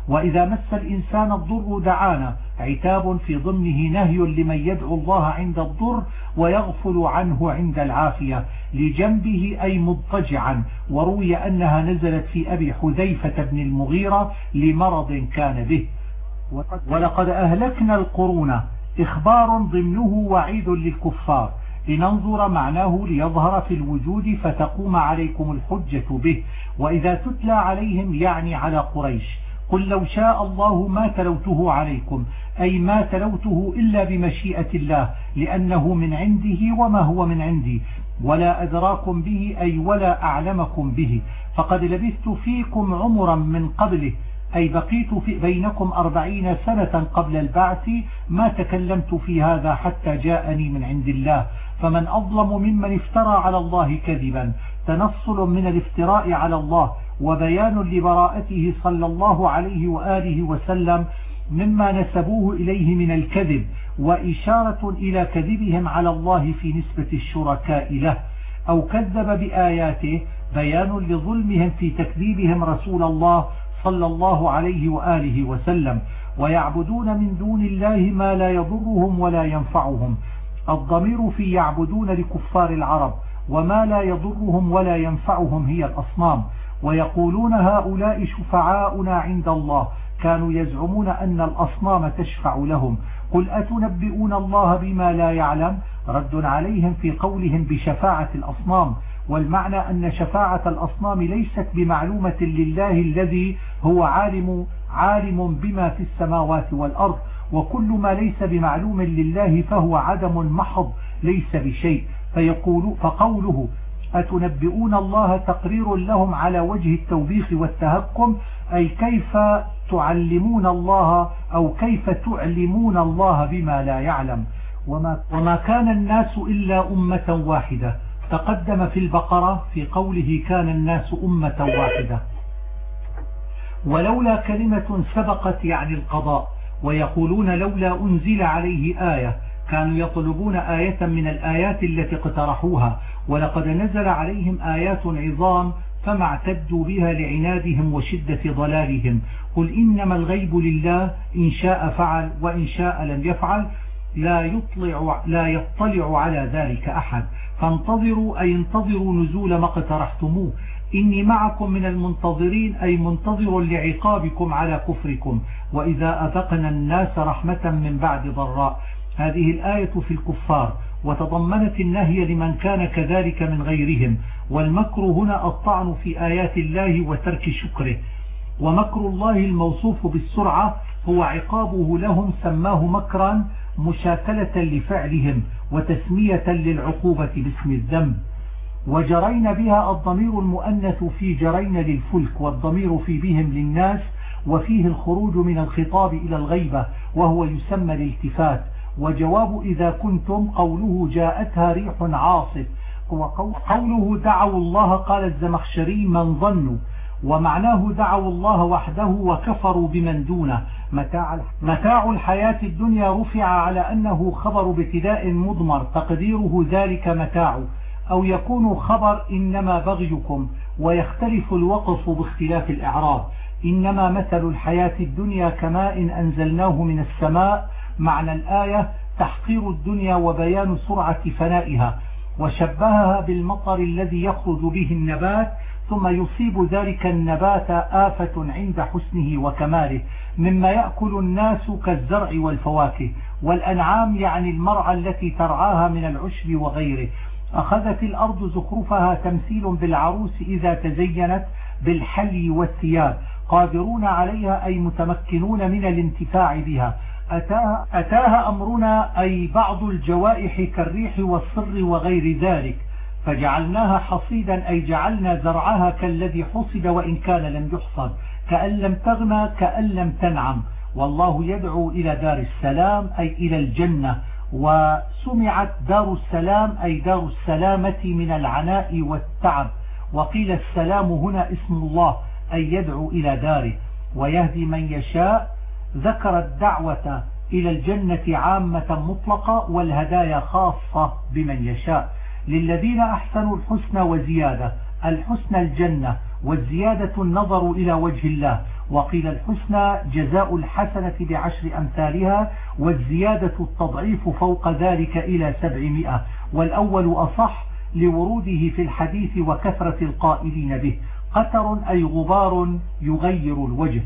وإذا مس الإنسان الضر دعانا. عتاب في ضمنه نهي لمن يدعو الله عند الضر ويغفل عنه عند العافية. لجنبه أي مضطجعا. وروي أنها نزلت في أبي حذيفة بن المغيرة لمرض كان به. ولقد أهلكنا القرون. إخبار ضمنه وعيد للكفار. لننظر معناه ليظهر في الوجود فتقوم عليكم الحجة به. وإذا تتلى عليهم يعني على قريش. قل لو شاء الله ما تلوته عليكم أي ما تلوته إلا بمشيئة الله لأنه من عنده وما هو من عندي ولا أدراكم به أي ولا أعلمكم به. فقد لبثت فيكم عمرا من قبله أي بقيت في بينكم أربعين سنة قبل البعث ما تكلمت في هذا حتى جاءني من عند الله. فمن أظلم ممن افترى على الله كذبا تنصل من الافتراء على الله. وبيان لبراءته صلى الله عليه وآله وسلم مما نسبوه إليه من الكذب وإشارة إلى كذبهم على الله في نسبة الشركاء له أو كذب بآياته بيان لظلمهم في تكذيبهم رسول الله صلى الله عليه وآله وسلم ويعبدون من دون الله ما لا يضرهم ولا ينفعهم الضمير في يعبدون لكفار العرب وما لا يضرهم ولا ينفعهم هي الأصنام. ويقولون هؤلاء شفعاؤنا عند الله. كانوا يزعمون أن الأصنام تشفع لهم. قل أتنبئون الله بما لا يعلم؟ رد عليهم في قولهم بشفاعة الأصنام. والمعنى أن شفاعة الأصنام ليست بمعلومة لله الذي هو عالم عالم بما في السماوات والأرض. وكل ما ليس بمعلوم لله فهو عدم محض ليس بشيء. فيقول فقوله أتنبئون الله تقرير لهم على وجه التوبيخ والتهكم؟ أي كيف تعلمون الله أو كيف تعلمون الله بما لا يعلم؟ وما, وما كان الناس إلا أمة واحدة. تقدم في البقرة في قوله كان الناس أمة واحدة. ولولا كلمة سبقت يعني القضاء ويقولون لولا أنزل عليه آية كانوا يطلبون آية من الآيات التي اقترحوها. ولقد نزل عليهم آيات عظام فما اعتدوا بها لعنادهم وشدة ضلالهم. قل إنما الغيب لله إن شاء فعل وإن شاء لم يفعل لا يطلع, لا يطلع على ذلك أحد. فانتظروا أي انتظروا نزول ما اقترحتموه. إني معكم من المنتظرين أي منتظر لعقابكم على كفركم. وإذا أذقنا الناس رحمة من بعد ضراء. هذه الآية في الكفار وتضمنت النهي لمن كان كذلك من غيرهم والمكر هنا الطعن في آيات الله وترك شكره. ومكر الله الموصوف بالسرعة هو عقابه لهم سماه مكرا مشاكلة لفعلهم وتسمية للعقوبة باسم الذنب. وجرين بها الضمير المؤنث في جرين للفلك والضمير في بهم للناس وفيه الخروج من الخطاب إلى الغيبة وهو يسمى الالتفات. وجواب إذا كنتم قوله جاءتها ريح عاصف. وقوله دعوا الله قال الزمخشري من ظنوا. ومعناه دعوا الله وحده وكفروا بمن دونه. متاع, الحياة الدنيا رفع على أنه خبر ابتداء مضمر تقديره ذلك متاع. أو يكون خبر إنما بغيكم ويختلف الوقف باختلاف الإعراب. إنما مثل الحياة الدنيا كماء أنزلناه من السماء معنى الآية تحقير الدنيا وبيان سرعة فنائها وشبهها بالمطر الذي يخرج به النبات ثم يصيب ذلك النبات آفة عند حسنه وكماله مما يأكل الناس كالزرع والفواكه والأنعام يعني المرعى التي ترعاها من العشب وغيره. أخذت الأرض زخرفها تمثيل بالعروس إذا تزينت بالحلي والثياب قادرون عليها أي متمكنون من الانتفاع بها. أتاها, أتاها أمرنا أي بعض الجوائح كالريح والصر وغير ذلك فجعلناها حصيدا أي جعلنا زرعها كالذي حصد وإن كان لم يحصد كأن لم تغنى كأن لم تنعم. والله يدعو إلى دار السلام أي إلى الجنة وسمعت دار السلام أي دار السلامة من العناء والتعب. وقيل السلام هنا اسم الله أي يدعو إلى داره ويهدي من يشاء ذكر الدعوة إلى الجنة عامة مطلقة والهدايا خاصة بمن يشاء. للذين أحسنوا الحسنى وزيادة الحسنى الجنة والزيادة النظر إلى وجه الله. وقيل الحسنى جزاء الحسنة بعشر أمثالها والزيادة التضعيف فوق ذلك إلى سبعمائة. والأول أصح لوروده في الحديث وكثرة القائلين به قتر أي غبار يغير الوجه.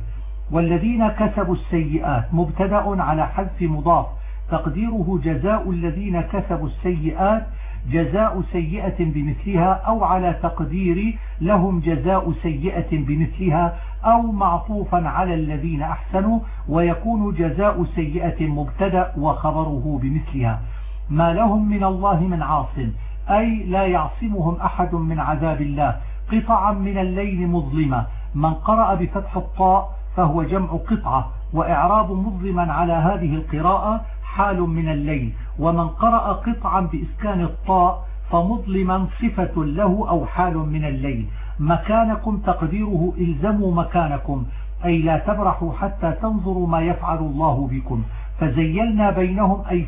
والذين كسبوا السيئات مبتدأ على حذف مضاف. تقديره جزاء الذين كسبوا السيئات جزاء سيئة بمثلها أو على تقدير لهم جزاء سيئة بمثلها أو معطوفا على الذين أحسنوا ويكون جزاء سيئة مبتدأ وخبره بمثلها. ما لهم من الله من عاصم أي لا يعصمهم أحد من عذاب الله. قطعا من الليل مظلمة. من قرأ بفتح الطاء فهو جمع قطعة وإعراب مظلما على هذه القراءة حال من الليل. ومن قرأ قطعا بإسكان الطاء فمظلما صفة له أو حال من الليل. مكانكم تقديره إلزموا مكانكم أي لا تبرحوا حتى تنظروا ما يفعل الله بكم. فزيلنا بينهم أي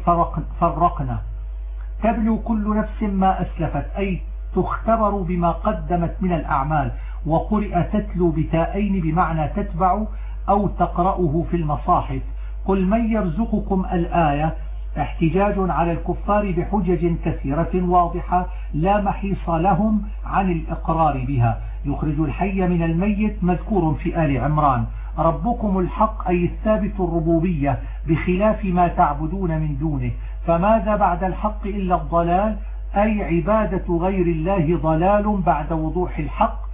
فرقنا. تبلو كل نفس ما أسلفت أي تختبر بما قدمت من الأعمال. وقرئ تتلو بتائين بمعنى تتبع أو تقرأه في المصاحف. قل من يرزقكم الآية؟ احتجاج على الكفار بحجج كثيرة واضحة لا محيص لهم عن الإقرار بها. يخرج الحي من الميت مذكور في آل عمران. ربكم الحق أي الثابت الربوبية بخلاف ما تعبدون من دونه. فماذا بعد الحق إلا الضلال؟ أي عبادة غير الله ضلال بعد وضوح الحق؟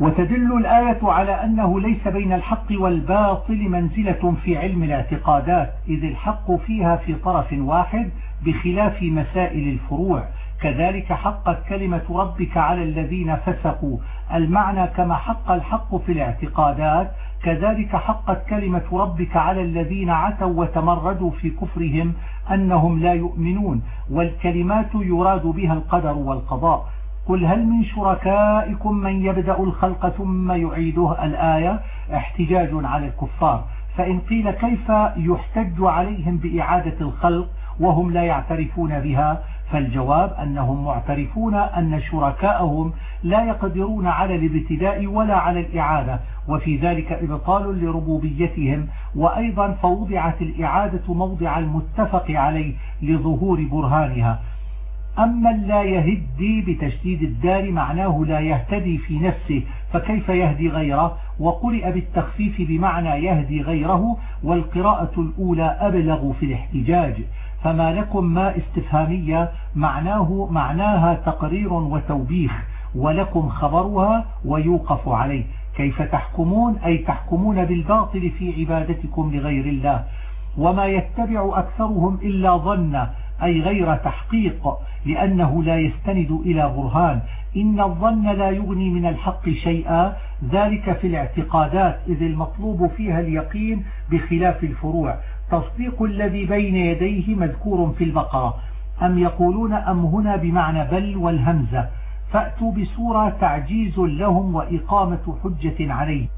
وتدل الآية على أنه ليس بين الحق والباطل منزلة في علم الاعتقادات إذ الحق فيها في طرف واحد بخلاف مسائل الفروع. كذلك حقت كلمة ربك على الذين فسقوا. المعنى كما حق الحق في الاعتقادات كذلك حقت كلمة ربك على الذين عتوا وتمردوا في كفرهم أنهم لا يؤمنون. والكلمات يراد بها القدر والقضاء. قل هل من شركائكم من يبدأ الخلق ثم يعيده الآية احتجاج على الكفار فإن قيل كيف يحتج عليهم بإعادة الخلق وهم لا يعترفون بها فالجواب أنهم معترفون أن شركاءهم لا يقدرون على الابتداء ولا على الإعادة وفي ذلك إبطال لربوبيتهم وأيضا فوضعت الإعادة موضع المتفق عليه لظهور برهانها أما لا يهدي بتشديد الدار معناه لا يهتدي في نفسه فكيف يهدي غيره؟ وقرئ بالتخفيف بمعنى يهدي غيره والقراءة الأولى أبلغ في الاحتجاج. فما لكم ما استفهامية معناه معناها تقرير وتوبيخ ولكم خبرها ويوقف عليه. كيف تحكمون؟ أي تحكمون بالباطل في عبادتكم لغير الله. وما يتبع أكثرهم إلا ظن أي غير تحقيق. لأنه لا يستند إلى برهان. إن الظن لا يغني من الحق شيئا. ذلك في الاعتقادات إذ المطلوب فيها اليقين بخلاف الفروع. تصديق الذي بين يديه مذكور في البقرة. أم يقولون أم هنا بمعنى بل والهمزة. فأتوا بسورة تعجيز لهم وإقامة حجة عليه.